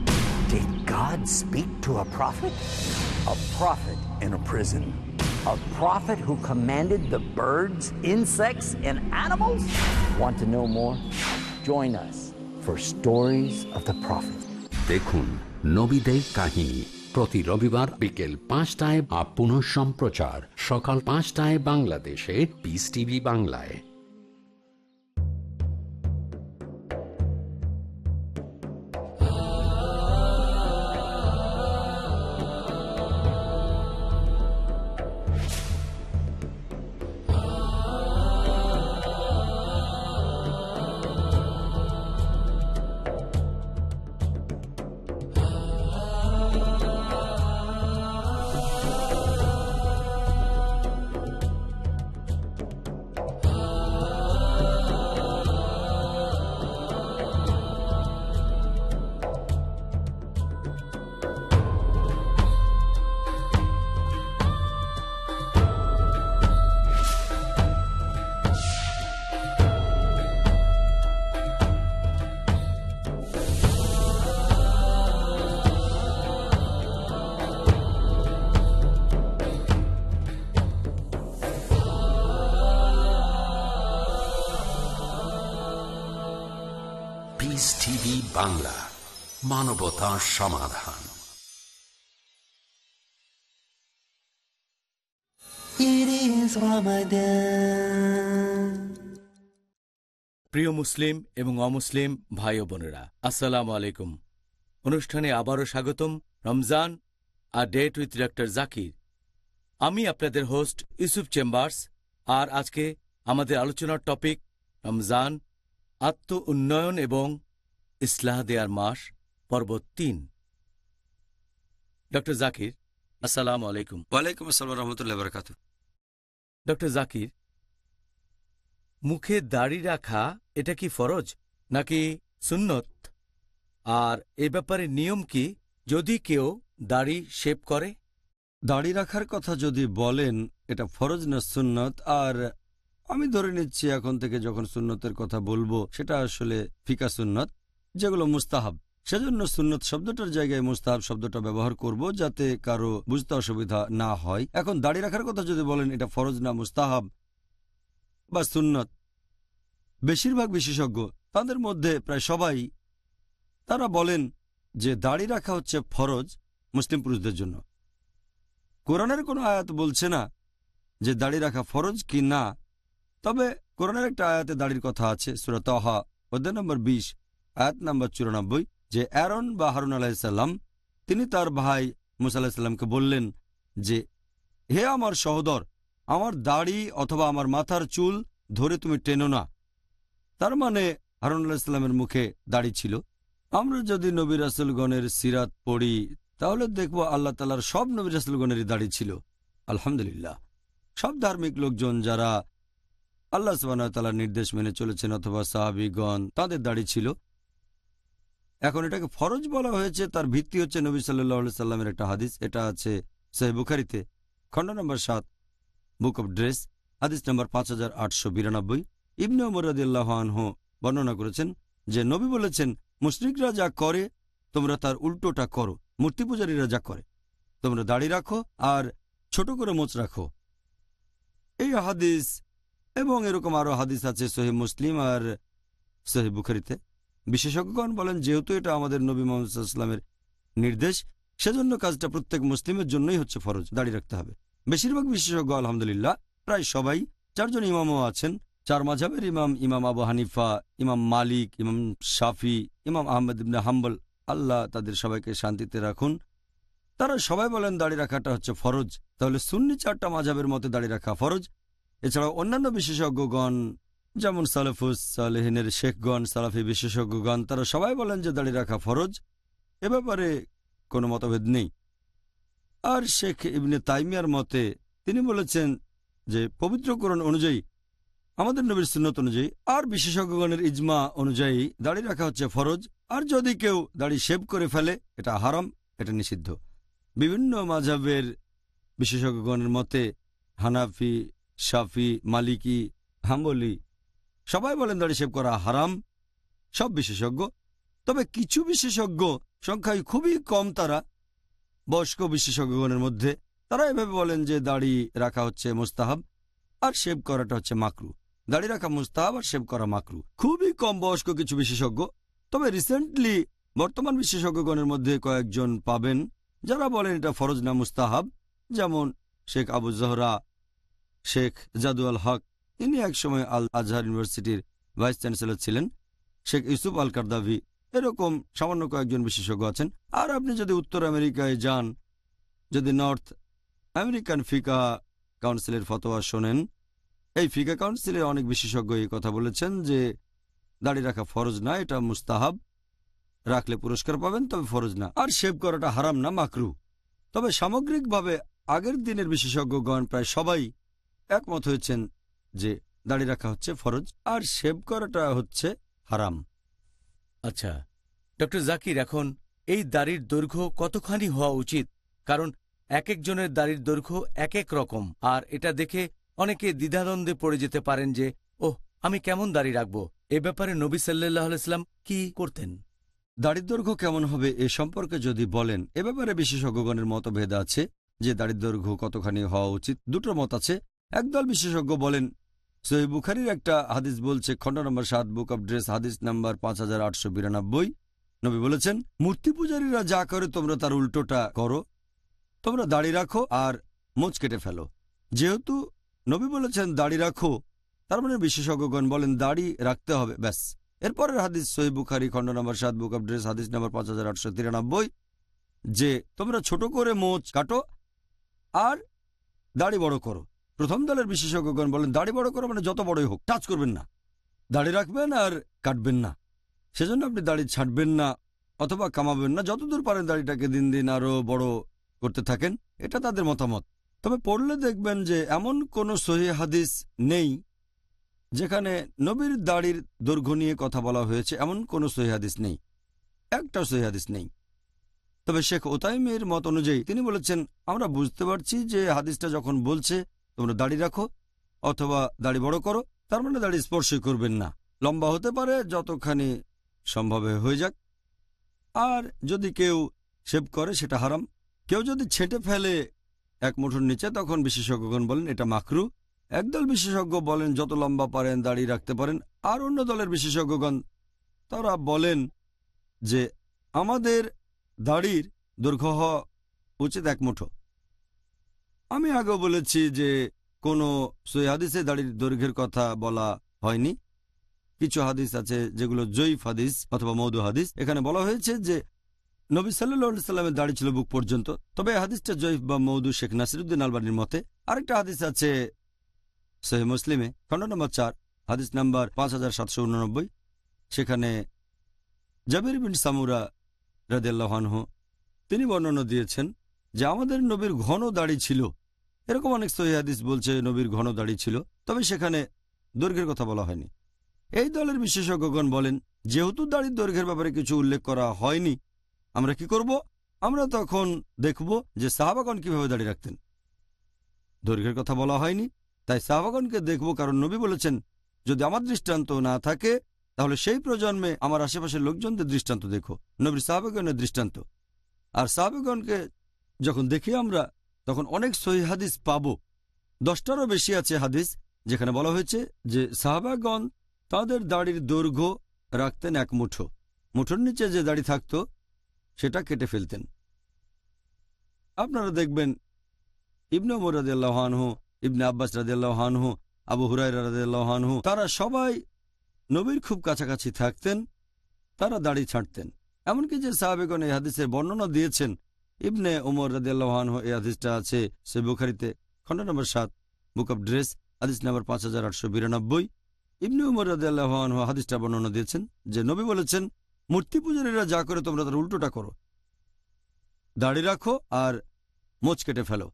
Did God speak to a prophet? A prophet in a prison. A prophet who commanded the birds, insects, and animals? Want to know more? Join us for Stories of the Prophet. দেখুন নবীদের কাহিনী প্রতি রবিবার বিকেল পাঁচটায় বা পুনঃ সম্প্রচার সকাল পাঁচটায় বাংলাদেশে পিস টিভি বাংলায় সমাধান। It is Ramadan. প্রিয় মুসলিম এবং অমুসলিম ভাই ও বোনেরা আসসালামু আলাইকুম। অনুষ্ঠানে আবারও স্বাগতম রমজান আর ডেট উইথ ডক্টর জাকির আমি আপনাদের হোস্ট ইউসুফ চেম্বার্স আর আজকে আমাদের আলোচনার টপিক রমজান আত্ম উন্নয়ন এবং ইসলাহ দেয়ার মাস। পর্ব তিন। ডক্টর জাকির আসসালামু আলাইকুম। ওয়ালাইকুম আসসালাম রহমতুল্লাহ বরকাত ডক্টর জাকির মুখে দাড়ি রাখা এটা কি ফরজ নাকি সুন্নত? আর এ ব্যাপারে নিয়ম কি যদি কেউ দাড়ি শেপ করে? দাড়ি রাখার কথা যদি বলেন এটা ফরজ না সুন্নত? আর আমি ধরে নিচ্ছি এখন থেকে যখন সুন্নতের কথা বলব সেটা আসলে ফিকা সুন্নত যেগুলো মুস্তাহাব। সেজন্য সুন্নত শব্দটার জায়গায় মুস্তাহাব শব্দটা ব্যবহার করব যাতে কারও বুঝতে অসুবিধা না হয়। এখন দাড়ি রাখার কথা যদি বলেন, এটা ফরজ না, মুস্তাহাব বা সুন্নত। বেশিরভাগ বিশেষজ্ঞ তাদের মধ্যে প্রায় সবাই তারা বলেন যে দাড়ি রাখা হচ্ছে ফরজ মুসলিম পুরুষদের জন্য। কোরআনের কোনো আয়াত বলছে না যে দাড়ি রাখা ফরজ কি না? তবে কোরআনের একটা আয়াতে দাড়ির কথা আছে সুরত আহা অধ্যায় নম্বর বিশ, আয়াত নম্বর চুরানব্বই। যে অ্যারন বা হারুন আলাহিসাল্লাম তিনি তার ভাই মুসা আলাহিসাল্লামকে বললেন যে, হে আমার সহদর, আমার দাড়ি অথবা আমার মাথার চুল ধরে তুমি টেনো না। তার মানে হারুন আলাহিসাল্লামের মুখে দাড়ি ছিল। আমরা যদি নবী রাসুলগণের সিরাত পড়ি, তাহলে দেখব আল্লাহ তালার সব নবী রাসুলগণেরই দাড়ি ছিল। আলহামদুলিল্লাহ। সব ধার্মিক লোকজন যারা আল্লাহ তালার নির্দেশ মেনে চলেছেন অথবা সাহাবিগণ, তাদের দাড়ি ছিল। এখন এটাকে ফরজ বলা হয়েছে, তার ভিত্তি হচ্ছে নবী সাল্লাহ সাল্লামের একটা হাদিস, এটা আছে সহি বুখারিতে, খণ্ড নম্বর সাত, বুক অব ড্রেস, হাদিস নম্বর পাঁচ হাজার আটশো বিরানব্বই। ইবনে মরাদিল্লাহ আনহু বর্ণনা করেছেন যে নবী বলেছেন, মুশরিকরা যা করে, তোমরা তার উল্টোটা করো, মূর্তি পূজারীরা যা করে। তোমরা দাড়ি রাখো আর ছোট করে মোচ রাখো। এই হাদিস এবং এরকম আরও হাদিস আছে সহি মুসলিম আর সহি বুখারিতে। বিশেষজ্ঞগণ বলেন, যেহেতু এটা আমাদের নবী মোহাম্মদের নির্দেশ, সেজন্য কাজটা প্রত্যেক মুসলিমের জন্যই হচ্ছে ফরজ, দাঁড়িয়ে রাখতে হবে। বেশিরভাগ বিশেষজ্ঞ, আলহামদুলিল্লাহ, প্রায় সবাই চারজন ইমামও আছেন। চার মাঝাবের ইমাম ইমাম আবু হানিফা, ইমাম মালিক, ইমাম শাফি, ইমাম আহমেদ ইবনে হাম্বল, আল্লাহ তাদের সবাইকে শান্তিতে রাখুন। তারা সবাই বলেন দাড়ি রাখাটা হচ্ছে ফরজ। তাহলে সুন্নি চারটা মাঝাবের মতে দাড়ি রাখা ফরজ। এছাড়াও অন্যান্য বিশেষজ্ঞগণ যেমন সালেফুস সালেহিনের শেখগণ, সালাফি বিশেষজ্ঞগণ, তারা সবাই বলেন যে দাড়ি রাখা ফরজ। এ ব্যাপারে কোনো মতভেদ নেই। আর শেখ ইবনে তাইমিয়ার মতে তিনি বলেছেন যে পবিত্রকরণ অনুযায়ী, আমাদের নবীর সুন্নত অনুযায়ী আর বিশেষজ্ঞগণের ইজমা অনুযায়ী দাড়ি রাখা হচ্ছে ফরজ। আর যদি কেউ দাড়ি শেভ করে ফেলে, এটা হারাম, এটা নিষিদ্ধ। বিভিন্ন মাঝাবের বিশেষজ্ঞগণের মতে হানাফি, শাফি, মালিকি, হাম্বলি সবাই বলেন দাড়ি শেভ করা হারাম, সব বিশেষজ্ঞ। তবে কিছু বিশেষজ্ঞ সংখ্যায় খুবই কম তারা, বয়স্ক বিশেষজ্ঞগণের মধ্যে, তারা এভাবে বলেন যে দাড়ি রাখা হচ্ছে মোস্তাহাব আর শেভ করাটা হচ্ছে মাকরু। দাড়ি রাখা মুস্তাহাব আর শেভ করা মাকরু। খুবই কম বয়স্ক কিছু বিশেষজ্ঞ, তবে রিসেন্টলি বর্তমান বিশেষজ্ঞগণের মধ্যে কয়েকজন পাবেন, যারা বলেন এটা ফরজ না মুস্তাহাব। যেমন শেখ আবু জহরা, শেখ জাদু আল হক ইনি একসময় আল আজহার ইউনিভার্সিটির ভাইস চ্যান্সেলর ছিলেন। শেখ ইউসুফ আল কারদাভি এরকম সামান্য কয়েকজন বিশেষজ্ঞ আছেন। আর আপনি যদি উত্তর আমেরিকায় যান, যদি নর্থ আমেরিকান ফিকা কাউন্সিলের ফতোয়া শোনেন, এই ফিকা কাউন্সিলের অনেক বিশেষজ্ঞ এই কথা বলেছেন যে দাড়ি রাখা ফরজ না, এটা মুস্তাহাব। রাখলে পুরস্কার পাবেন, তবে ফরজ না। আর শেভ করাটা হারাম না, মাকরু। তবে সামগ্রিকভাবে আগের দিনের বিশেষজ্ঞগণ প্রায় সবাই একমত হয়েছেন যে দাড়ি রাখা হচ্ছে ফরজ আর শেভ করাটা হচ্ছে হারাম। আচ্ছা ডক্টর জাকির এখন এই দাড়ির দৈর্ঘ্য কতখানি হওয়া উচিত? কারণ এক একজনের দাড়ির দৈর্ঘ্য এক এক রকম আর এটা দেখে অনেকে দ্বিধাদ্বন্দ্বে পড়ে যেতে পারেন যে ওহ আমি কেমন দাড়ি রাখব? এ ব্যাপারে নবী সাল্লাহ আলাইস্লাম কি করতেন? দাড়ির দৈর্ঘ্য কেমন হবে এ সম্পর্কে যদি বলেন এ ব্যাপারে বিশেষজ্ঞগণের মতভেদ আছে যে দাড়ির দৈর্ঘ্য কতখানি হওয়া উচিত। দুটো মত আছে। একদল বিশেষজ্ঞ বলেন সহি বুখারির একটা হাদিস বলছে, খণ্ড নম্বর সাত, বুক অব ড্রেস, হাদিস নাম্বার পাঁচ হাজার আটশো বিরানব্বই। নবী বলেছেন, মূর্তি পূজারীরা যা করে তোমরা তার উল্টোটা করো। তোমরা দাড়ি রাখো আর মোচ কেটে ফেলো। যেহেতু নবী বলেছেন, দাড়ি রাখো। তার মানে বিশেষজ্ঞগণ বলেন, দাড়ি রাখতে হবে, ব্যাস। এরপরের হাদিস সহি বুখারি, খণ্ড নম্বর সাত, বুক অব ড্রেস, হাদিস নম্বর পাঁচ হাজার আটশো তিরানব্বই, যে তোমরা ছোট করে মোচ কাটো আর দাড়ি বড় করো। প্রথম দলের বিশেষজ্ঞগণ বলেন, দাড়ি বড় করো মানে যত বড়ই হোক, টাচ করবেন না। দাড়ি রাখবেন আর কাটবেন না। সেজন্য আপনি দাড়ি ছাড়বেন না অথবা কামাবেন না। যতদূর পারেন দাড়িটাকে দিন দিন আরও বড় করতে থাকেন। এটা তাদের মতামত। তবে পড়লে দেখবেন যে এমন কোনো সহি হাদিস নেই যেখানে নবীর দাড়ির দৈর্ঘ্য নিয়ে কথা বলা হয়েছে। এমন কোনো সহি হাদিস নেই। একটাও সহি হাদিস নেই। তবে শেখ ওতাইমের মত অনুযায়ী তিনি বলেছেন, আমরা বুঝতে পারছি যে হাদিসটা যখন বলছে তোমরা দাড়ি রাখো অথবা দাড়ি বড় করো, তার মানে দাড়ি স্পর্শই করবেন না। লম্বা হতে পারে, যতখানি সম্ভব হয়ে যাক। আর যদি কেউ শেভ করে, সেটা হারাম। কেউ যদি ছেটে ফেলে এক মুঠোর নিচে, তখন বিশেষজ্ঞগণ বলেন, এটা মাকরু। একদল বিশেষজ্ঞ বলেন, যত লম্বা পারেন, দাড়ি রাখতে পারেন। আর অন্য দলের বিশেষজ্ঞগণ, তারা বলেন যে, আমাদের দাড়ির দৈর্ঘ্য হওয়া উচিত এক মুঠো। আমি আগেও বলেছি যে কোনো সই হাদিসে দাড়ির দৈর্ঘ্যের কথা বলা হয়নি। কিছু হাদিস আছে যেগুলো জৈফ হাদিস অথবা মৌদু হাদিস। এখানে বলা হয়েছে যে নবী সাল্লাহ সাল্লামের দাড়ি ছিল বুক পর্যন্ত। তবে হাদিসটা জৈফ বা মৌদু শেখ নাসিরুদ্দিন আলবানির মতে। আরেকটা হাদিস আছে সহি মুসলিমে, খণ্ড নম্বর চার, হাদিস নাম্বার পাঁচ হাজার সাতশো উননব্বই। সেখানে জাবির বিন সামুরা রাদেল্লাহানহ তিনি বর্ণনা দিয়েছেন যে আমাদের নবীর ঘন দাড়ি ছিল এরকম অনেক সহি হাদিস বলছে, নবীর ঘন দাড়ি ছিল, তবে সেখানে দৈর্ঘ্যের কথা বলা হয়নি। এই দলের বিশেষজ্ঞগণ বলেন, যেহেতু দাড়ির দৈর্ঘ্যের ব্যাপারে কিছু উল্লেখ করা হয়নি, আমরা কি করব? আমরা তখন দেখব যে সাহাবাগণ কীভাবে দাড়ি রাখতেন। দৈর্ঘ্যের কথা বলা হয়নি, তাই সাহাবাগণকে দেখব, কারণ নবী বলেছেন, যদি আমার দৃষ্টান্ত না থাকে, তাহলে সেই প্রজন্মে আমার আশেপাশের লোকজনদের দৃষ্টান্ত দেখো, নবীর সাহাবেগণের দৃষ্টান্ত। আর সাহাবেগণকে যখন দেখি আমরা তখন অনেক সহি হাদিস পাব। দশটারও বেশি আছে হাদিস, যেখানে বলা হয়েছে যে সাহাবাগণ তাদের দাড়ির দৈর্ঘ্য রাখতেন এক মুঠো। মুঠোর নিচে যে দাড়ি থাকত, সেটা কেটে ফেলতেন। আপনারা দেখবেন ইবনে ওমর রাদিয়াল্লাহু ইবনে আব্বাস রাদিয়াল্লাহু আবু হুরাই রাদিয়াল্লাহু তারা সবাই নবীর খুব কাছাকাছি থাকতেন, তারা দাড়ি ছাঁটতেন। এমনকি যে সাহাবেগণ এই হাদিসের বর্ণনা দিয়েছেন ইবনে ওমর রাদিয়াল্লাহু এই হাদিসটা আছে সে বুখারিতে খণ্ড নম্বর সাত, বুক অব ড্রেস, হাদিস নম্বর পাঁচ হাজার আটশো বিরানব্বই। ইবনে উমর রাদিয়াল্লাহু হাদিসটা বর্ণনা দিয়েছেন যে নবী বলেছেন, মূর্তি পূজারীরা যা করে তোমরা তার উল্টোটা করো। দাড়ি রাখো আর মোচ কেটে ফেলো।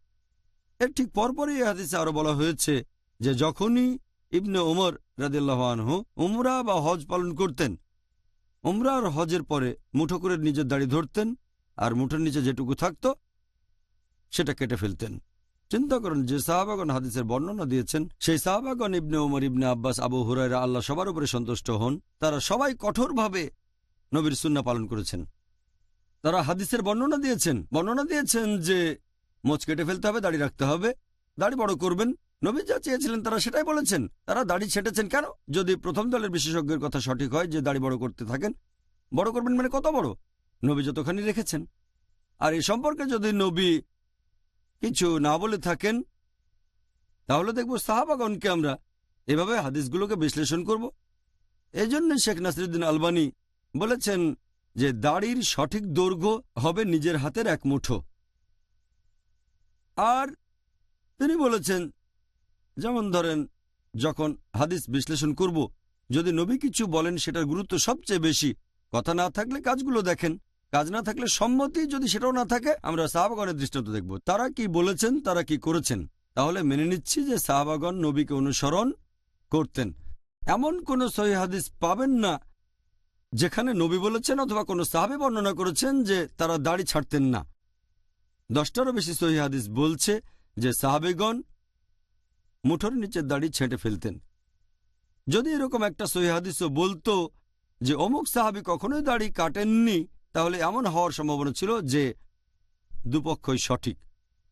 এর ঠিক পরপরই এই হাদিসে আরও বলা হয়েছে যে যখনই ইবনে ওমর রাদিল্লাহ আনহু উমরা বা হজ পালন করতেন উমরা আর হজের পরে মুঠো করে নিজের দাড়ি ধরতেন আর মুঠোর নিচে যেটুকু থাকত, সেটা কেটে ফেলতেন। চিন্তা করুন, যে সাহাবাগন হাদিসের বর্ণনা দিয়েছেন, সেই সাহাবাগন ইবনে ওমর, ইবনে আব্বাস, আবু হুরাইরা আল্লাহ সবার উপরে সন্তুষ্ট হন। তারা সবাই কঠোরভাবে নবীর সুন্না পালন করেছেন। তারা হাদিসের বর্ণনা দিয়েছেন বর্ণনা দিয়েছেন যে মোচ কেটে ফেলতে হবে, দাড়ি রাখতে হবে, দাড়ি বড় করবেন। নবী যা চেয়েছিলেন তারা সেটাই বলেছেন। তারা দাড়ি ছেটেছেন কেন? যদি প্রথম দলের বিশেষজ্ঞের কথা সঠিক হয় যে দাড়ি বড় করতে থাকেন, বড় করবেন মানে কত বড়? নবী যতখানি রেখেছেন। আর এ সম্পর্কে যদি নবী কিছু না বলে থাকেন, তাহলে দেখব সাহাবাগণকে আমরা এভাবে হাদিসগুলোকে বিশ্লেষণ করব। এই জন্য শেখ নাসিরুদ্দিন আলবানি বলেছেন যে দাড়ির সঠিক দৈর্ঘ্য হবে নিজের হাতের এক মুঠো। আর তিনি বলেছেন, যেমন ধরেন, যখন হাদিস বিশ্লেষণ করব, যদি নবী কিছু বলেন সেটার গুরুত্ব সবচেয়ে বেশি, কথা না থাকলে কাজগুলো দেখেন। কাজ না থাকলে সম্মতি যদি সেটাও না থাকে, আমরা সাহাবাগণের দৃষ্টান্ত দেখব। তারা কি বলেছেন, তারা কি করেছেন? তাহলে মেনে নিচ্ছি যে সাহাবাগণ নবীকে অনুসরণ করতেন। এমন কোন সহি হাদিস পাবেন না যেখানে নবী বলেছেন অথবা কোনো সাহাবে বর্ণনা করেছেন যে তারা দাড়ি ছাড়তেন না। দশটারও বেশি সহি হাদিস বলছে যে সাহাবেগণ মুঠোর নিচের দাড়ি ছেঁটে ফেলতেন। যদি এরকম একটা সহি হাদিসও বলতো যে অমুক সাহাবি কখনোই দাড়ি কাটেননি তাহলে এমন হওয়ার সম্ভাবনা ছিল যে দুপক্ষই সঠিক।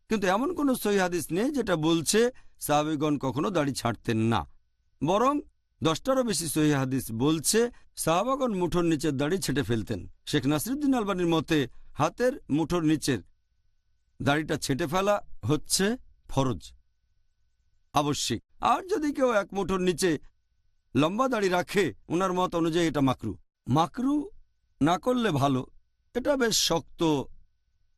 কিন্তু এমন কোনো সহি হাদিস নেই যেটা বলছে সাহাবিগণ কখনো দাড়ি ছাড়তেন না। বরং দশটারও বেশি সহি হাদিস বলছে সাহাবাগন মুঠোর নিচের দাড়ি ছেটে ফেলতেন। শেখ নাসিরুদ্দিন আলবানির মতে হাতের মুঠোর নিচের দাড়িটা ছেটে ফেলা হচ্ছে ফরজ, আবশ্যিক। আর যদি কেউ এক মুঠোর নিচে লম্বা দাড়ি রাখে ওনার মত অনুযায়ী এটা মাকরু। মাকরু না করলে ভালো এটা বেশ শক্ত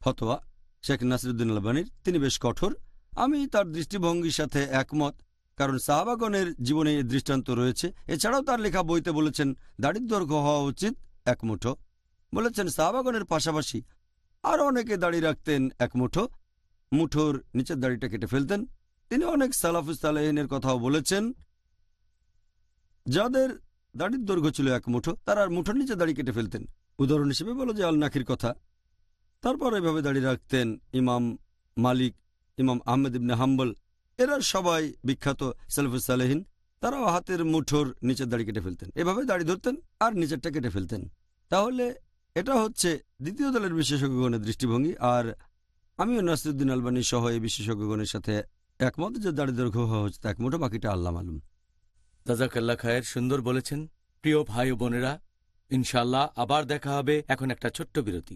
ফতোয়া শেখ নাসিরুদ্দিন আলবানির। তিনি বেশ কঠোর। আমি তার দৃষ্টিভঙ্গির সাথে একমত, কারণ সাহাবাগনের জীবনে এই দৃষ্টান্ত রয়েছে। এছাড়াও তার লেখা বইতে বলেছেন দাড়ির দৈর্ঘ্য হওয়া উচিত এক মুঠো। বলেছেন সাহাবাগনের পাশাপাশি আরও অনেকে দাড়ি রাখতেন এক মুঠো। মুঠোর নিচের দাড়িটা কেটে ফেলতেন। তিনি অনেক সালাফুস সালেহিনের কথাও বলেছেন, যাদের দাড়ির দৈর্ঘ্য ছিল এক মুঠো, তারা আর মুঠোর নিচে দাড়ি কেটে ফেলতেন। উদাহরণ হিসেবে বলো যে আল নাকির কথা। তারপর এভাবে দাঁড়িয়ে রাখতেন ইমাম মালিক, ইমাম আহমেদ ইবনে হাম্বল। এরা সবাই বিখ্যাত সালফুস সালেহিন। তারাও হাতের মুঠোর নিচের দাড়ি কেটে ফেলতেন। এভাবে দাড়ি ধরতেন আর নিচেরটা কেটে ফেলতেন। তাহলে এটা হচ্ছে দ্বিতীয় দলের বিশেষজ্ঞগণের দৃষ্টিভঙ্গি। আর আমিও নাসিরুদ্দিন আলবানী সহ এই বিশেষজ্ঞগণের সাথে একমত যে দাড়ি দৈর্ঘ্য হওয়া হচ্ছে তা এক মুঠো বাকিটা আল্লাহ মালুম। দাজাকাল্লা খায়ের সুন্দর বলেছেন, প্রিয় ভাই ও বোনেরা ইনশাল্লাহ আবার দেখা হবে। এখন একটা ছোট্ট বিরতি।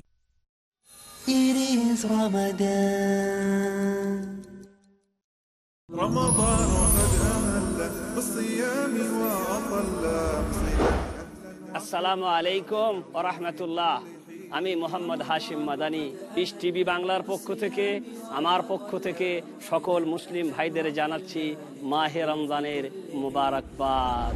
আসসালামু আলাইকুম আহমতুল্লাহ আমি মোহাম্মদ হাশিম মাদানি ইস টিভি বাংলার পক্ষ থেকে আমার পক্ষ থেকে সকল মুসলিম ভাইদের জানাচ্ছি মাহে রমজানের মুবারকবাদ।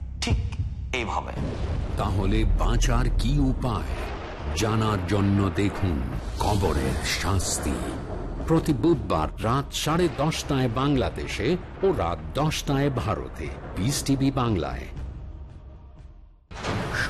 এইভাবে। তাহলে বাঁচার কি উপায়? জানার জন্য দেখুন কবরের শাস্তি। প্রতি বুধবার রাত সাড়ে দশটায় বাংলাদেশে ও রাত দশটায় ভারতে। বিস টিভি বাংলায়।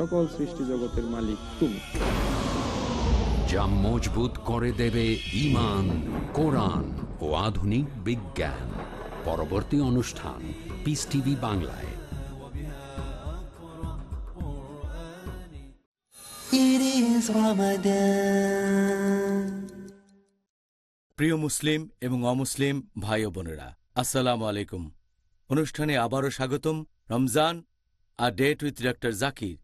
সকল সৃষ্টি জগতের মালিক তুমি। যা মজবুত করে দেবে ইমান কোরআন ও আধুনিক বিজ্ঞান। পরবর্তী অনুষ্ঠান পিস টিভি বাংলায়. প্রিয় মুসলিম এবং অমুসলিম ভাই ও বোনেরা আসসালামু আলাইকুম। অনুষ্ঠানে আবারও স্বাগতম রমজান আর ডেট উইথ ডক্টর জাকির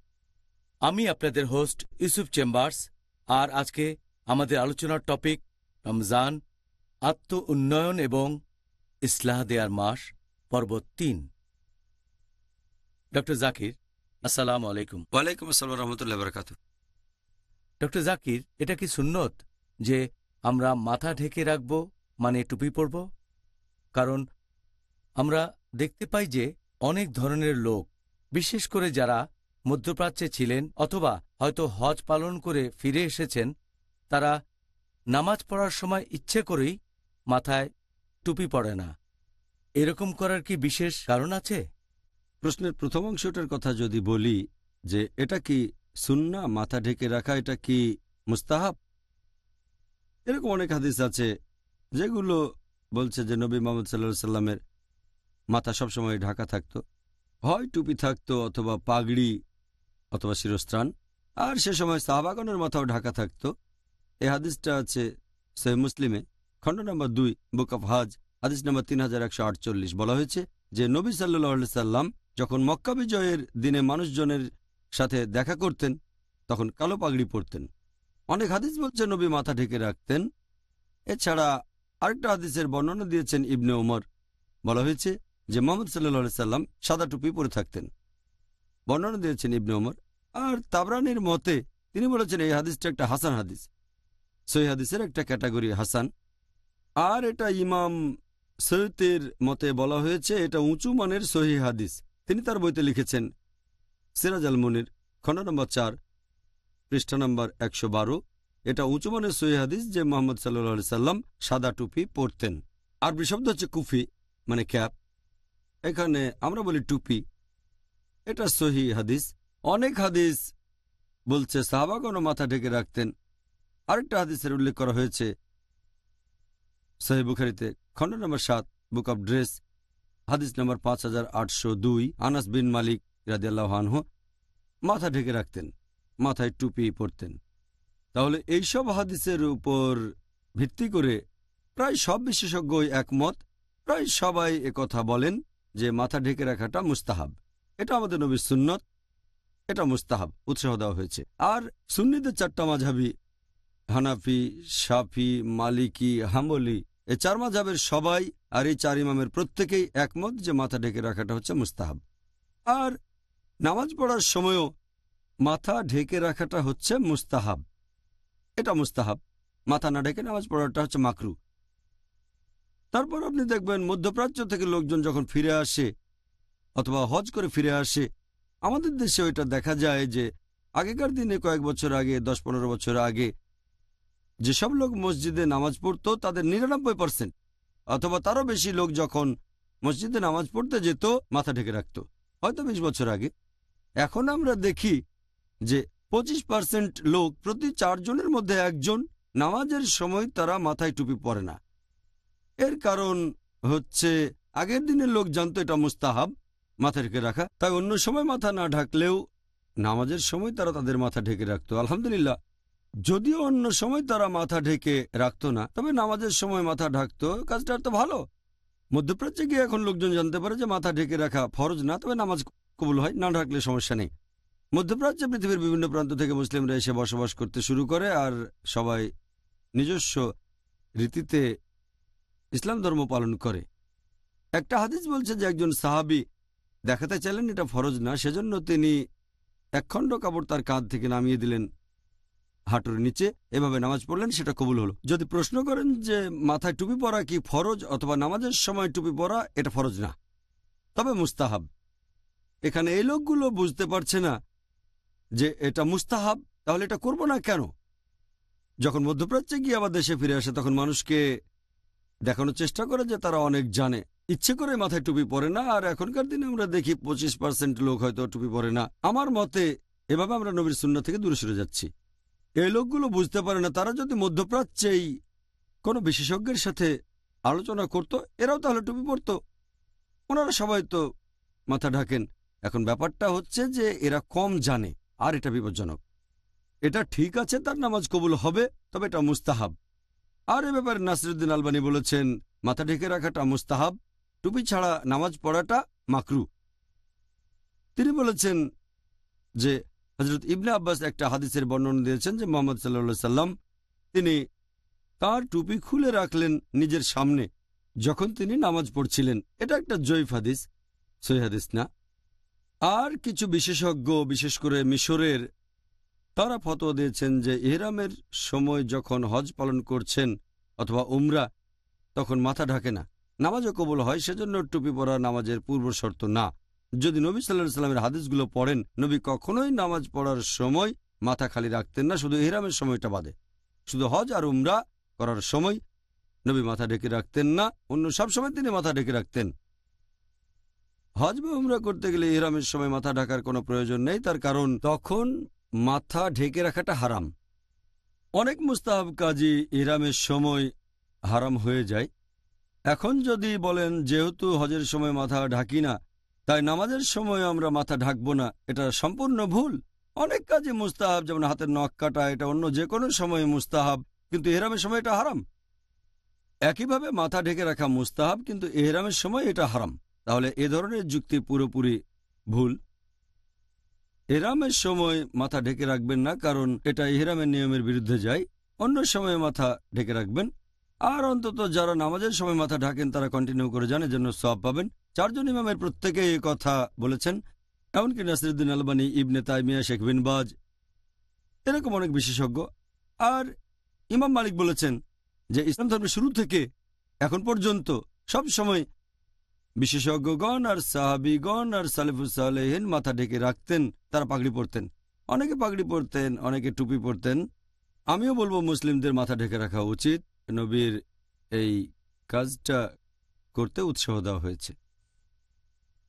আমি আপনাদের হোস্ট ইউসুফ চেম্বার্স আর আজকে আমাদের আলোচনার টপিক রমজান আত্ম উন্নয়ন এবং ইসলাহ দেয়ার মাস পর্ব তিন। ডক্টর জাকির আসসালামু আলাইকুম। ওয়ালাইকুম আসসালাম রহমতুল্লাহ বরকাত ডক্টর জাকির এটা কি সুন্নত যে আমরা মাথা ঢেকে রাখব মানে টুপি পরব? কারণ আমরা দেখতে পাই যে অনেক ধরনের লোক বিশেষ করে যারা মধ্যপ্রাচ্যে ছিলেন অথবা হয়তো হজ পালন করে ফিরে এসেছেন, তারা নামাজ পড়ার সময় ইচ্ছে করেই মাথায় টুপি পড়ে না। এরকম করার কি বিশেষ কারণ আছে? প্রশ্নের প্রথম অংশটার কথা যদি বলি যে, এটা কি সুন্না? মাথা ঢেকে রাখা, এটা কি মুস্তাহাব? এরকম অনেক হাদিস আছে যেগুলো বলছে যে, নবী মোহাম্মদ সাল্লা সাল্লামের মাথা সবসময় ঢাকা থাকতো। হয় টুপি থাকতো অথবা পাগড়ি অথবা শিরস্ত্রাণ, আর সে সময় সাহাবাগনের মাথাও ঢাকা থাকত। এই হাদিসটা আছে সে মুসলিমে, খণ্ড নম্বর দুই, বুক অফ হাজ, হাদিস নম্বর তিন হাজার একশো আটচল্লিশ। বলা হয়েছে যে, নবী সাল্লাহ সাল্লাম যখন মক্কা বিজয়ের দিনে মানুষজনের সাথে দেখা করতেন, তখন কালো পাগড়ি পরতেন। অনেক হাদিস বলছে নবী মাথা ঢেকে রাখতেন। এছাড়া আরেকটা হাদিসের বর্ণনা দিয়েছেন ইবনে ওমর। বলা হয়েছে যে, মোহাম্মদ সাল্লা সাল্লাম সাদা টুপি পরে থাকতেন। বর্ণনা দিয়েছেন ইবনে ওমর। আর তাবরানির মতে তিনি বলেছেন, এই হাদিসটা একটা হাসান হাদিস। সই হাদিসের একটা ক্যাটাগরি হাসান। আর এটা ইমাম সৈয়তের মতে বলা হয়েছে, এটা উঁচু মানের সহি হাদিস। তিনি তার বইতে লিখেছেন, সিরাজ আল মুনির, খণ্ড নম্বর চার, পৃষ্ঠা নম্বর একশো বারো। এটা উঁচু মানের সহি হাদিস যে মোহাম্মদ সাল্লি সাল্লাম সাদা টুপি পরতেন। আরবি শব্দ হচ্ছে কুফি মানে ক্যাপ। এখানে আমরা বলি টুপি। এটা সহি হাদিস। অনেক হাদিস বলছে সাহাবাগণ মাথা ঢেকে রাখতেন। আরেকটা হাদিসের উল্লেখ করা হয়েছে সহি বুখারিতে, খণ্ড নম্বর সাত, বুক অব ড্রেস, হাদিস নম্বর পাঁচ হাজার আটশো দুই, আনাস বিন মালিক রাজিয়াল্লাহ আনহু মাথা ঢেকে রাখতেন, মাথায় টুপি পরতেন। তাহলে এইসব হাদিসের উপর ভিত্তি করে প্রায় সব বিশেষজ্ঞই একমত, প্রায় সবাই কথা বলেন যে মাথা ঢেকে রাখাটা মুস্তাহাব। এটা আমাদের নবীর সুন্নত, এটা মুস্তাহাব, উৎসাহ দেওয়া হয়েছে। আর সুন্নিদের চারটা মাঝাবি, হানাফি সাফি মালিকি, হাম্বলি, এ চার মাঝাবের সবাই আর এই চার ইমামের প্রত্যেকেই একমত যে মাথা ঢেকে রাখাটা হচ্ছে মুস্তাহাব। আর নামাজ পড়ার সময়ও মাথা ঢেকে রাখাটা হচ্ছে মুস্তাহাব। এটা মুস্তাহাব। মাথা না ঢেকে নামাজ পড়াটা হচ্ছে মাকরু। তারপর আপনি দেখবেন মধ্যপ্রাচ্য থেকে লোকজন যখন ফিরে আসে অথবা হজ করে ফিরে আসে। আমাদের দেশে ওইটা দেখা যায় যে আগেকার দিনে কয়েক বছর আগে, দশ পনেরো বছর আগে যেসব লোক মসজিদে নামাজ পড়তো তাদের নিরানব্বই পার্সেন্ট অথবা তারও বেশি লোক যখন মসজিদে নামাজ পড়তে যেত, মাথা ঢেকে রাখত। হয়তো বিশ বছর আগে। এখন আমরা দেখি যে পঁচিশ পার্সেন্ট লোক প্রতি চারজনের মধ্যে একজন নামাজের সময় তারা মাথায় টুপি পরে না। এর কারণ হচ্ছে আগের দিনের লোক জানতো এটা মুস্তাহাব মাথা ঢেকে রাখা। তাই অন্য সময় মাথা না ঢাকলেও নামাজের সময় তারা তাদের মাথা ঢেকে রাখতো। আলহামদুলিল্লাহ। যদিও অন্য সময় তারা মাথা ঢেকে রাখত না, তবে নামাজের সময় মাথা ঢাকত। কাজটা তো ভালো। মধ্যপ্রাচ্যে গিয়ে এখন লোকজন জানতে পারে যে মাথা ঢেকে রাখা ফরজ না, তবে নামাজ কবুল হয়, না ঢাকলে সমস্যা নেই। মধ্যপ্রাচ্যে পৃথিবীর বিভিন্ন প্রান্ত থেকে মুসলিমরা এসে বসবাস করতে শুরু করে আর সবাই নিজস্ব রীতিতে ইসলাম ধর্ম পালন করে। একটা হাদিস বলছে যে একজন সাহাবি দেখাতে চাইলেন এটা ফরজ না, সেজন্য তিনি একখণ্ড কাপড় তার কাঁধ থেকে নামিয়ে দিলেন হাঁটুর নিচে। এভাবে নামাজ পড়লেন, সেটা কবুল হলো। যদি প্রশ্ন করেন যে মাথায় টুপি পরা কি ফরজ অথবা নামাজের সময় টুপি পরা, এটা ফরজ না। তবে মুস্তাহাব, এখানে এই লোকগুলো বুঝতে পারছে না যে এটা মুস্তাহাব, তাহলে এটা করব না কেন? যখন মধ্যপ্রাচ্যে গিয়ে আবার দেশে ফিরে আসে, তখন মানুষকে দেখানোর চেষ্টা করে যে তারা অনেক জানে। ইচ্ছে করে মাথায় টুপি পরে না, আর এখনকার দিনে আমরা দেখি পঁচিশ পার্সেন্ট লোক হয়তো টুপি পরে না। আমার মতে এভাবে আমরা নবীর শূন্য থেকে দূরে সরে যাচ্ছি। এই লোকগুলো বুঝতে পারে না, তারা যদি মধ্যপ্রাচ্যেই কোনো বিশেষজ্ঞের সাথে আলোচনা করত, এরাও তাহলে টুপি পরত। ওনারা সবাই তো মাথা ঢাকেন। এখন ব্যাপারটা হচ্ছে যে এরা কম জানে, আর এটা বিপজ্জনক। এটা ঠিক আছে, তার নামাজ কবুল হবে, তবে এটা মুস্তাহাব। আর এ ব্যাপারে নাসিরুদ্দিন আলবানি বলেছেন, মাথা ঢেকে রাখাটা মুস্তাহাব। টুপি ছাড়া নামাজ পড়াটা মাকরু। তিনি বলেছেন যে হজরত ইবনে আব্বাস একটা হাদিসের বর্ণনা দিয়েছেন যে মোহাম্মদ সাল্লা সাল্লাম তিনি তার টুপি খুলে রাখলেন নিজের সামনে যখন তিনি নামাজ পড়ছিলেন। এটা একটা জৈফ হাদিস সই হাদিস না। আর কিছু বিশেষজ্ঞ, বিশেষ করে মিশরের, তারা ফতোয়া দিয়েছেন যে ইহরামের সময় যখন হজ পালন করছেন অথবা উমরা, তখন মাথা ঢাকে না। নামাজও কবল হয়, সেজন্য টুপি পরা নামাজের পূর্ব শর্ত না। যদি নবী সাল্লাহ সাল্লামের হাদিসগুলো পড়েন, নবী কখনোই নামাজ পড়ার সময় মাথা খালি রাখতেন না, শুধু ইহরামের সময়টা বাদে। শুধু হজ আর উমরা করার সময় নবী মাথা ঢেকে রাখতেন না, অন্য সব সময় তিনি মাথা ঢেকে রাখতেন। হজ বা উমরা করতে গেলে ইহরামের সময় মাথা ঢাকার কোনো প্রয়োজন নেই, তার কারণ তখন মাথা ঢেকে রাখাটা হারাম। অনেক মুস্তাহাব কাজী ইহরামের সময় হারাম হয়ে যায়। এখন যদি বলেন, যেহেতু হজের সময় মাথা ঢাকি না, তাই নামাজের সময় আমরা মাথা ঢাকবো না, এটা সম্পূর্ণ ভুল। অনেক কাজে মুস্তাহাব, যেমন হাতের নখ কাটা, এটা অন্য যে কোনো সময় মুস্তাহাব, কিন্তু এহরামের সময় এটা হারাম। একইভাবে মাথা ঢেকে রাখা মুস্তাহাব, কিন্তু এহরামের সময় এটা হারাম। তাহলে এ ধরনের যুক্তি পুরোপুরি ভুল। এহরামের সময় মাথা ঢেকে রাখবেন না, কারণ এটা এহরামের নিয়মের বিরুদ্ধে যায়। অন্য সময় মাথা ঢেকে রাখবেন। আর অন্তত যারা নামাজের সময় মাথা ঢাকেন, তারা কন্টিনিউ করে যান জন্য সব পাবেন। চারজন ইমামের প্রত্যেকে কথা বলেছেন। এমনকি নাসিরুদ্দিন আলবানী, ইবনে তাইমিয়া, শেখ বিন বাজ, এরকম অনেক বিশেষজ্ঞ। আর ইমাম মালিক বলেছেন যে, ইসলাম ধর্মের শুরু থেকে এখন পর্যন্ত সব সময় বিশেষজ্ঞগণ আর সাহাবিগণ আর সালেফুসালেহীন মাথা ঢেকে রাখতেন, তারা পাগড়ি পরতেন। অনেকে পাগড়ি পরতেন, অনেকে টুপি পরতেন। আমিও বলব, মুসলিমদের মাথা ঢেকে রাখা উচিত। নবীর এই কাজটা করতে উৎসাহ দেওয়া হয়েছে।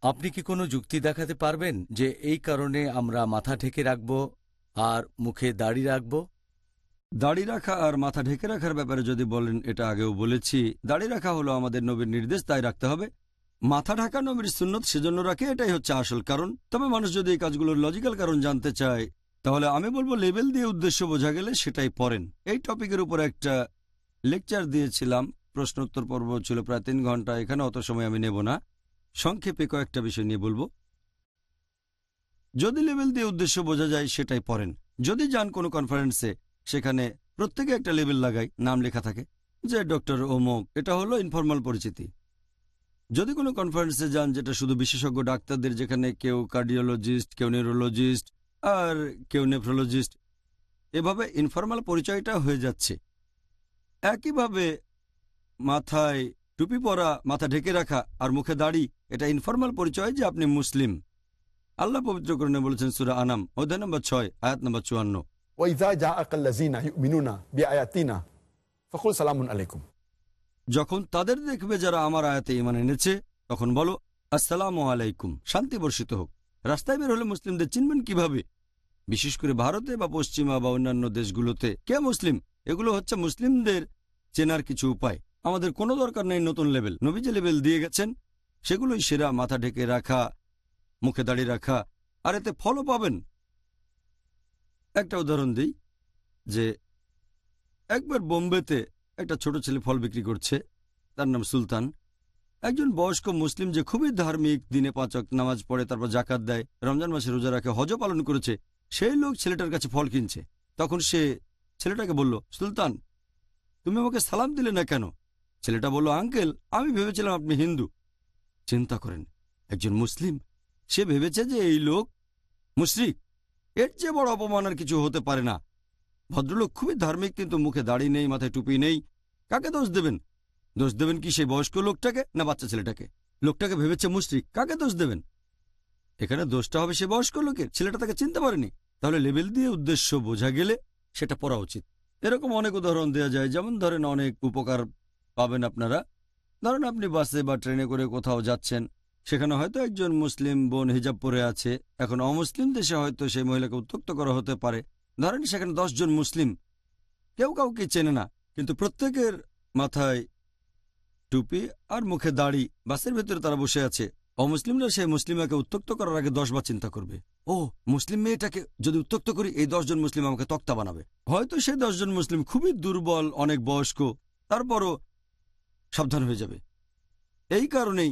আপনি কি কোনো যুক্তি দেখাতে পারবেন যে এই কারণে আমরা মাথা ঢেকে রাখব আর মুখে দাড়ি রাখব? দাড়ি রাখা আর মাথা ঢেকে রাখার ব্যাপারে যদি বলেন, এটা আগেও বলেছি। দাড়ি রাখা হলো আমাদের নবীর নির্দেশ, তাই রাখতে হবে। মাথা ঢাকা নবীর সুন্নত সেজন্য রাখে, এটাই হচ্ছে আসল কারণ। তবে মানুষ যদি এই কাজগুলোর লজিক্যাল কারণ জানতে চায়, তাহলে আমি বলব লেভেল দিয়ে উদ্দেশ্য বোঝা গেলে সেটাই পড়েন। এই টপিকের উপর একটা লেকচার দিয়েছিলাম, প্রশ্নোত্তর পর্ব ছিল প্রায় তিন ঘণ্টা, এখানে অত সময় আমি নেব না। সংক্ষেপে কয়েকটা বিষয় নিয়ে বলব। যদি লেভেল দিয়ে উদ্দেশ্য বোঝা যায়, সেটাই পড়েন। যদি যান কোনো কনফারেন্সে, সেখানে প্রত্যেকে একটা লেবেল লাগাই, নাম লেখা থাকে, যে ডক্টর ওমক এটা হলো ইনফর্মাল পরিচিতি। যদি কোনো কনফারেন্সে যান, যেটা শুধু বিশেষজ্ঞ ডাক্তারদের, যেখানে কেউ কার্ডিওলজিস্ট কেউ নিউরোলজিস্ট আর কেউ নেফ্রোলজিস্ট এভাবে ইনফর্মাল পরিচয়টা হয়ে যাচ্ছে। একইভাবে মাথায় টুপি পরা মাথা ঢেকে রাখা আর মুখে দাড়ি এটা ইনফরমাল পরিচয় যে আপনি মুসলিম। আল্লাহ পবিত্রকরণে বলেছেন সুরা আনাম অধ্যায় নম্বর ছয় আয়াত নম্বর চুয়ান্ন। যখন তাদের দেখবে যারা আমার আয়াতে ইমান এনেছে তখন বলো আসসালাম আলাইকুম শান্তি বর্ষিত হোক। রাস্তায় বের হলে মুসলিমদের চিনবেন কীভাবে? বিশেষ করে ভারতে বা পশ্চিমা বা অন্যান্য দেশগুলোতে কে মুসলিম? এগুলো হচ্ছে মুসলিমদের চেনার কিছু উপায়। আমাদের কোনো দরকার নেই নতুন লেভেল নবী যে লেভেল দিয়ে গেছেন, সেগুলোই সেরা মাথা ঢেকে রাখা, মুখে দাঁড়িয়ে রাখা, আর এতে ফলও পাবেন। একটা উদাহরণ দিই, যে একবার বোম্বেতে একটা ছোট ছেলে ফল বিক্রি করছে, তার নাম সুলতান। একজন বয়স্ক মুসলিম যে খুবই ধার্মিক, দিনে পাঁচক নামাজ পড়ে, তারপর জাকাত দেয়, রমজান মাসে রোজা রাখে হজ পালন করেছে, সেই লোক ছেলেটার কাছে ফল কিনছে। তখন সে ছেলেটাকে বলল, সুলতান তুমি আমাকে সালাম দিলে না কেন? ছেলেটা বলল, আঙ্কেল, আমি ভেবেছিলাম আপনি হিন্দু। চিন্তা করেন, একজন মুসলিম, সে ভেবেছে যে এই লোক মুশরিক। এর চেয়ে বড় অপমান আর কিছু হতে পারে না। ভদ্রলোক খুবই ধার্মিক, কিন্তু মুখে দাড়ি নেই, মাথায় টুপি নেই। কাকে দোষ দেবেন? দোষ দেবেন কি সেই বয়স্ক লোকটাকে না বাচ্চা ছেলেটাকে? লোকটাকে ভেবেছে মুশরিক, কাকে দোষ দেবেন? এখানে দোষটা হবে সে বয়স্ক লোকের, ছেলেটা তাকে চিনতে পারেনি। তাহলে লেবেল দিয়ে উদ্দেশ্য বোঝা গেলে সেটা পড়া উচিত। এরকম অনেক উদাহরণ দেওয়া যায়। যেমন ধরেন অনেক উপকার পাবেন আপনারা। ধরেন আপনি বাসে বা ট্রেনে করে কোথাও যাচ্ছেন। সেখানে হয়তো একজন মুসলিম বোন হিজাব পরে আছে। এখন অমুসলিম দেশে হয়তো সেই মহিলাকে উত্তক্ত করা হতে পারে। ধরেন সেখানে জন মুসলিম। কেউ কাউকে চেনে না। কিন্তু প্রত্যেকের মাথায় টুপি আর মুখে দাড়ি বাসের ভেতরে তারা বসে আছে। অমুসলিমরা সেই মুসলিমাকে উত্তক্ত করার আগে দশবার চিন্তা করবে। ও, মুসলিম মেয়েটাকে যদি উত্তক্ত করি, এই দশজন মুসলিম আমাকে তক্তা বানাবে। হয়তো সেই দশজন মুসলিম খুবই দুর্বল, অনেক বয়স্ক, তারপরও সাবধান হয়ে যাবে। এই কারণেই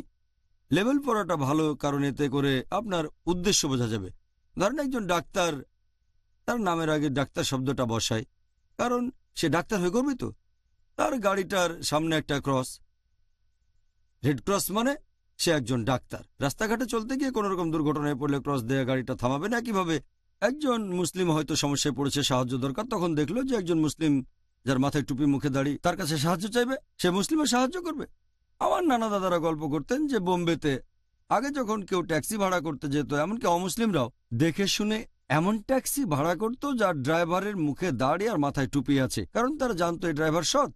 লেভেল পড়াটা ভালো কারণ এতে করে আপনার উদ্দেশ্য বোঝা যাবে। ধরেন একজন ডাক্তার, তার নামের আগে ডাক্তার শব্দটা বসায়, কারণ সে ডাক্তার হয়ে করবে তো তার গাড়িটার সামনে একটা ক্রস। রেড ক্রস মানে সে একজন ডাক্তার। রাস্তাঘাটে চলতে গিয়ে কোনো রকম দুর্ঘটনায় পড়লে ক্রস দেয়া গাড়িটা থামাবে না কীভাবে? একজন মুসলিম হয়তো সমস্যায় পড়েছে, সাহায্য দরকার। তখন দেখল যে একজন মুসলিম, যার মাথায় টুপি মুখে দাড়ি, তার কাছে সাহায্য চাইবে। সে মুসলিমের সাহায্য করবে। আমার নানা দাদারা গল্প করতেন যে বোম্বেতে আগে যখন কেউ ট্যাক্সি ভাড়া করতে যেত, এমনকি অমুসলিমরাও, দেখে শুনে এমন ট্যাক্সি ভাড়া করত যার ড্রাইভারের মুখে দাড়ি আর মাথায় টুপি আছে। কারণ তারা জানতো এই ড্রাইভার সৎ।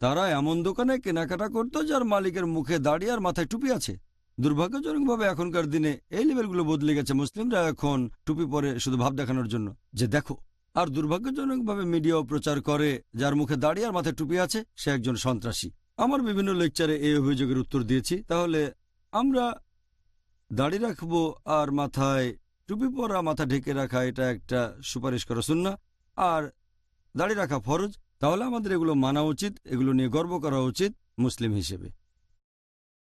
তারা এমন দোকানে কেনাকাটা করত যার মালিকের মুখে দাড়ি আর মাথায় টুপি আছে। দুর্ভাগ্যজনকভাবে এখনকার দিনে এই লেভেলগুলো বদলে গেছে। মুসলিমরা এখন টুপি পরে শুধু ভাব দেখানোর জন্য। যে দেখো, আর দুর্ভাগ্যজনকভাবে মিডিয়াও প্রচার করে যার মুখে দাড়ি আর মাথায় টুপি আছে, সে একজন সন্ত্রাসী। আমার বিভিন্ন লেকচারে এই অভিযোগের উত্তর দিয়েছি। তাহলে আমরা দাড়ি রাখব আর মাথায় টুপি পরা, মাথা ঢেকে রাখা, এটা একটা সুপারিশ করা শুননা আর দাড়ি রাখা ফরজ। তাহলে আমাদের এগুলো মানা উচিত, এগুলো নিয়ে গর্ব করা উচিত মুসলিম হিসেবে।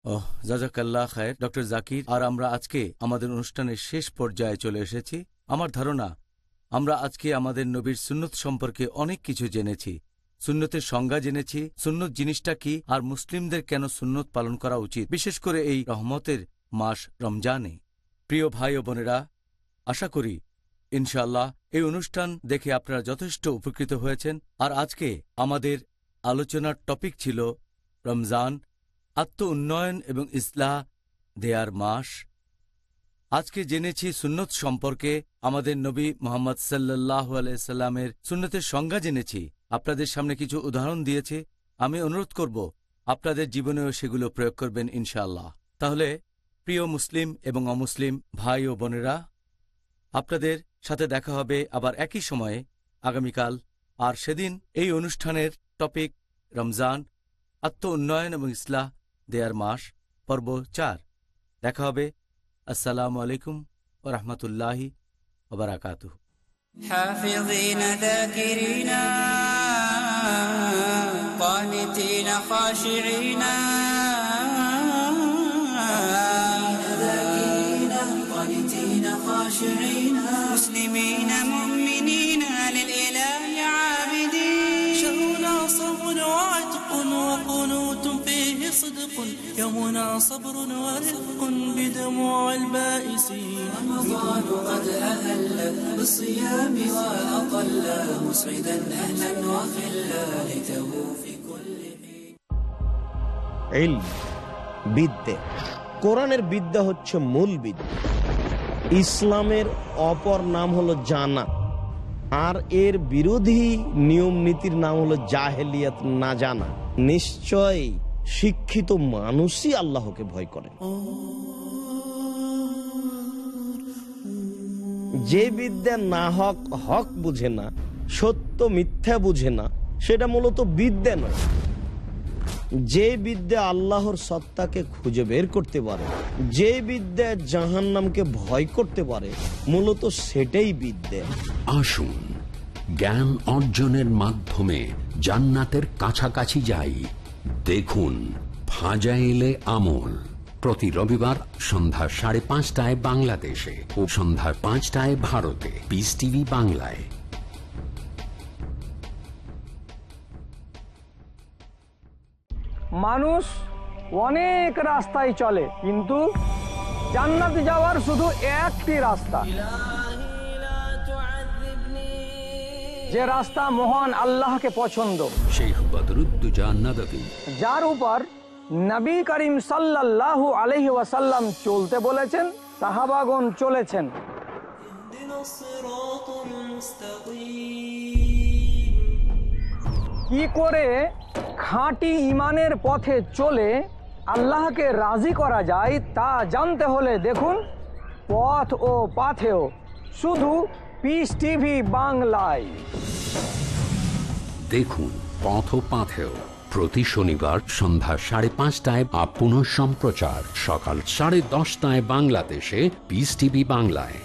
ওহ, জাজাকাল্লাহ খায়ের। ডক্টর জাকির, আর আমরা আজকে আমাদের অনুষ্ঠানের শেষ পর্যায়ে চলে এসেছি। আমার ধারণা, আমরা আজকে আমাদের নবীর সুন্নত সম্পর্কে অনেক কিছু জেনেছি। সুন্নতের সংজ্ঞা জেনেছি, সুন্নত জিনিসটা কি, আর মুসলিমদের কেন সুন্নত পালন করা উচিত, বিশেষ করে এই রহমতের মাস রমজানে। প্রিয় ভাই ও বোনেরা, আশা করি ইনশাআল্লাহ, এই অনুষ্ঠান দেখে আপনারা যথেষ্ট উপকৃত হয়েছেন। আর আজকে আমাদের আলোচনার টপিক ছিল রমজান, আত্ম উন্নয়ন এবং ইসলাহ দেয়ার মাস। আজকে জেনেছি সুন্নত সম্পর্কে আমাদের নবী মোহাম্মদ সাল্লাহ আলাইসাল্লামের সুন্নতের সংজ্ঞা জেনেছি। আপনাদের সামনে কিছু উদাহরণ দিয়েছি। আমি অনুরোধ করব, আপনাদের জীবনেও সেগুলো প্রয়োগ করবেন ইনশাআল্লাহ। তাহলে, প্রিয় মুসলিম এবং অমুসলিম ভাই ও বোনেরা, আপনাদের সাথে দেখা হবে আবার একই সময়ে আগামীকাল আর সেদিন এই অনুষ্ঠানের টপিক রমজান আত্ম উন্নয়ন এবং ইসলাহ দেয়ার মাস পর্ব চার দেখা হবে আসসালামু আলাইকুম ও রহমতুল্লাহি ওবরাকাতুহ حافظين ذاكرين قانتين خاشعين ذاكرين قانتين خاشعين فيه صدق يومنا صبر ورفق بدموع البائسين رمضان قد أهل بالصيام وأطل مسعدا أهلا وخلا ليته في كل ইলম, বিদ্যে কোরআনের বিদ্যা হচ্ছে মূল বিদ্যা ইসলামের অপর নাম হলো জানা আর এর বিরোধী নিয়ম নীতির নাম হলো জাহেলিয়াত না জানা নিশ্চয় শিক্ষিত মানুষই আল্লাহকে ভয় করে যে বিদ্যা না হক হক বুঝে না, সত্য মিথ্যা বুঝে না, সেটা মূলত বিদ্যা নয়। যে বিদ্যা আল্লাহর সত্তাকে খুঁজে বের করতে পারে, যে বিদ্যা জাহান নামকে ভয় করতে পারে, মূলত সেটাই বিদ্যা। আসুন, জ্ঞান অর্জনের মাধ্যমে জান্নাতের কাছাকাছি যাই। দেখুন, ফাজাইলে আমল। প্রতি রবিবার সন্ধ্যা সাড়ে পাঁচটায় বাংলাদেশে ও সন্ধ্যা পাঁচটায় ভারতে। পিস টিভি বাংলায়। মানুষ অনেক রাস্তায় চলে, কিন্তু জান্নাতে যাওয়ার শুধু একটি রাস্তা। যে রাস্তা মহান আল্লাহকে পছন্দ। যার উপর নবী করিম সাল্লাল্লাহু আলহি ওয়াসাল্লাম চলতে বলেছেন সাহাবাগন চলেছেন। কি করে খাঁটি ইমানের পথে চলে আল্লাহকে রাজি করা যায় তা জানতে হলে দেখুন পথ ও পাথেও। শুধু পিস টিভি বাংলায়। দেখুন পথ পাথেও প্রতি শনিবার সন্ধ্যা সাড়ে পাঁচটায় আপন পুনঃ সম্প্রচার সকাল সাড়ে দশটায় বাংলাদেশে পিস টিভি বাংলায়।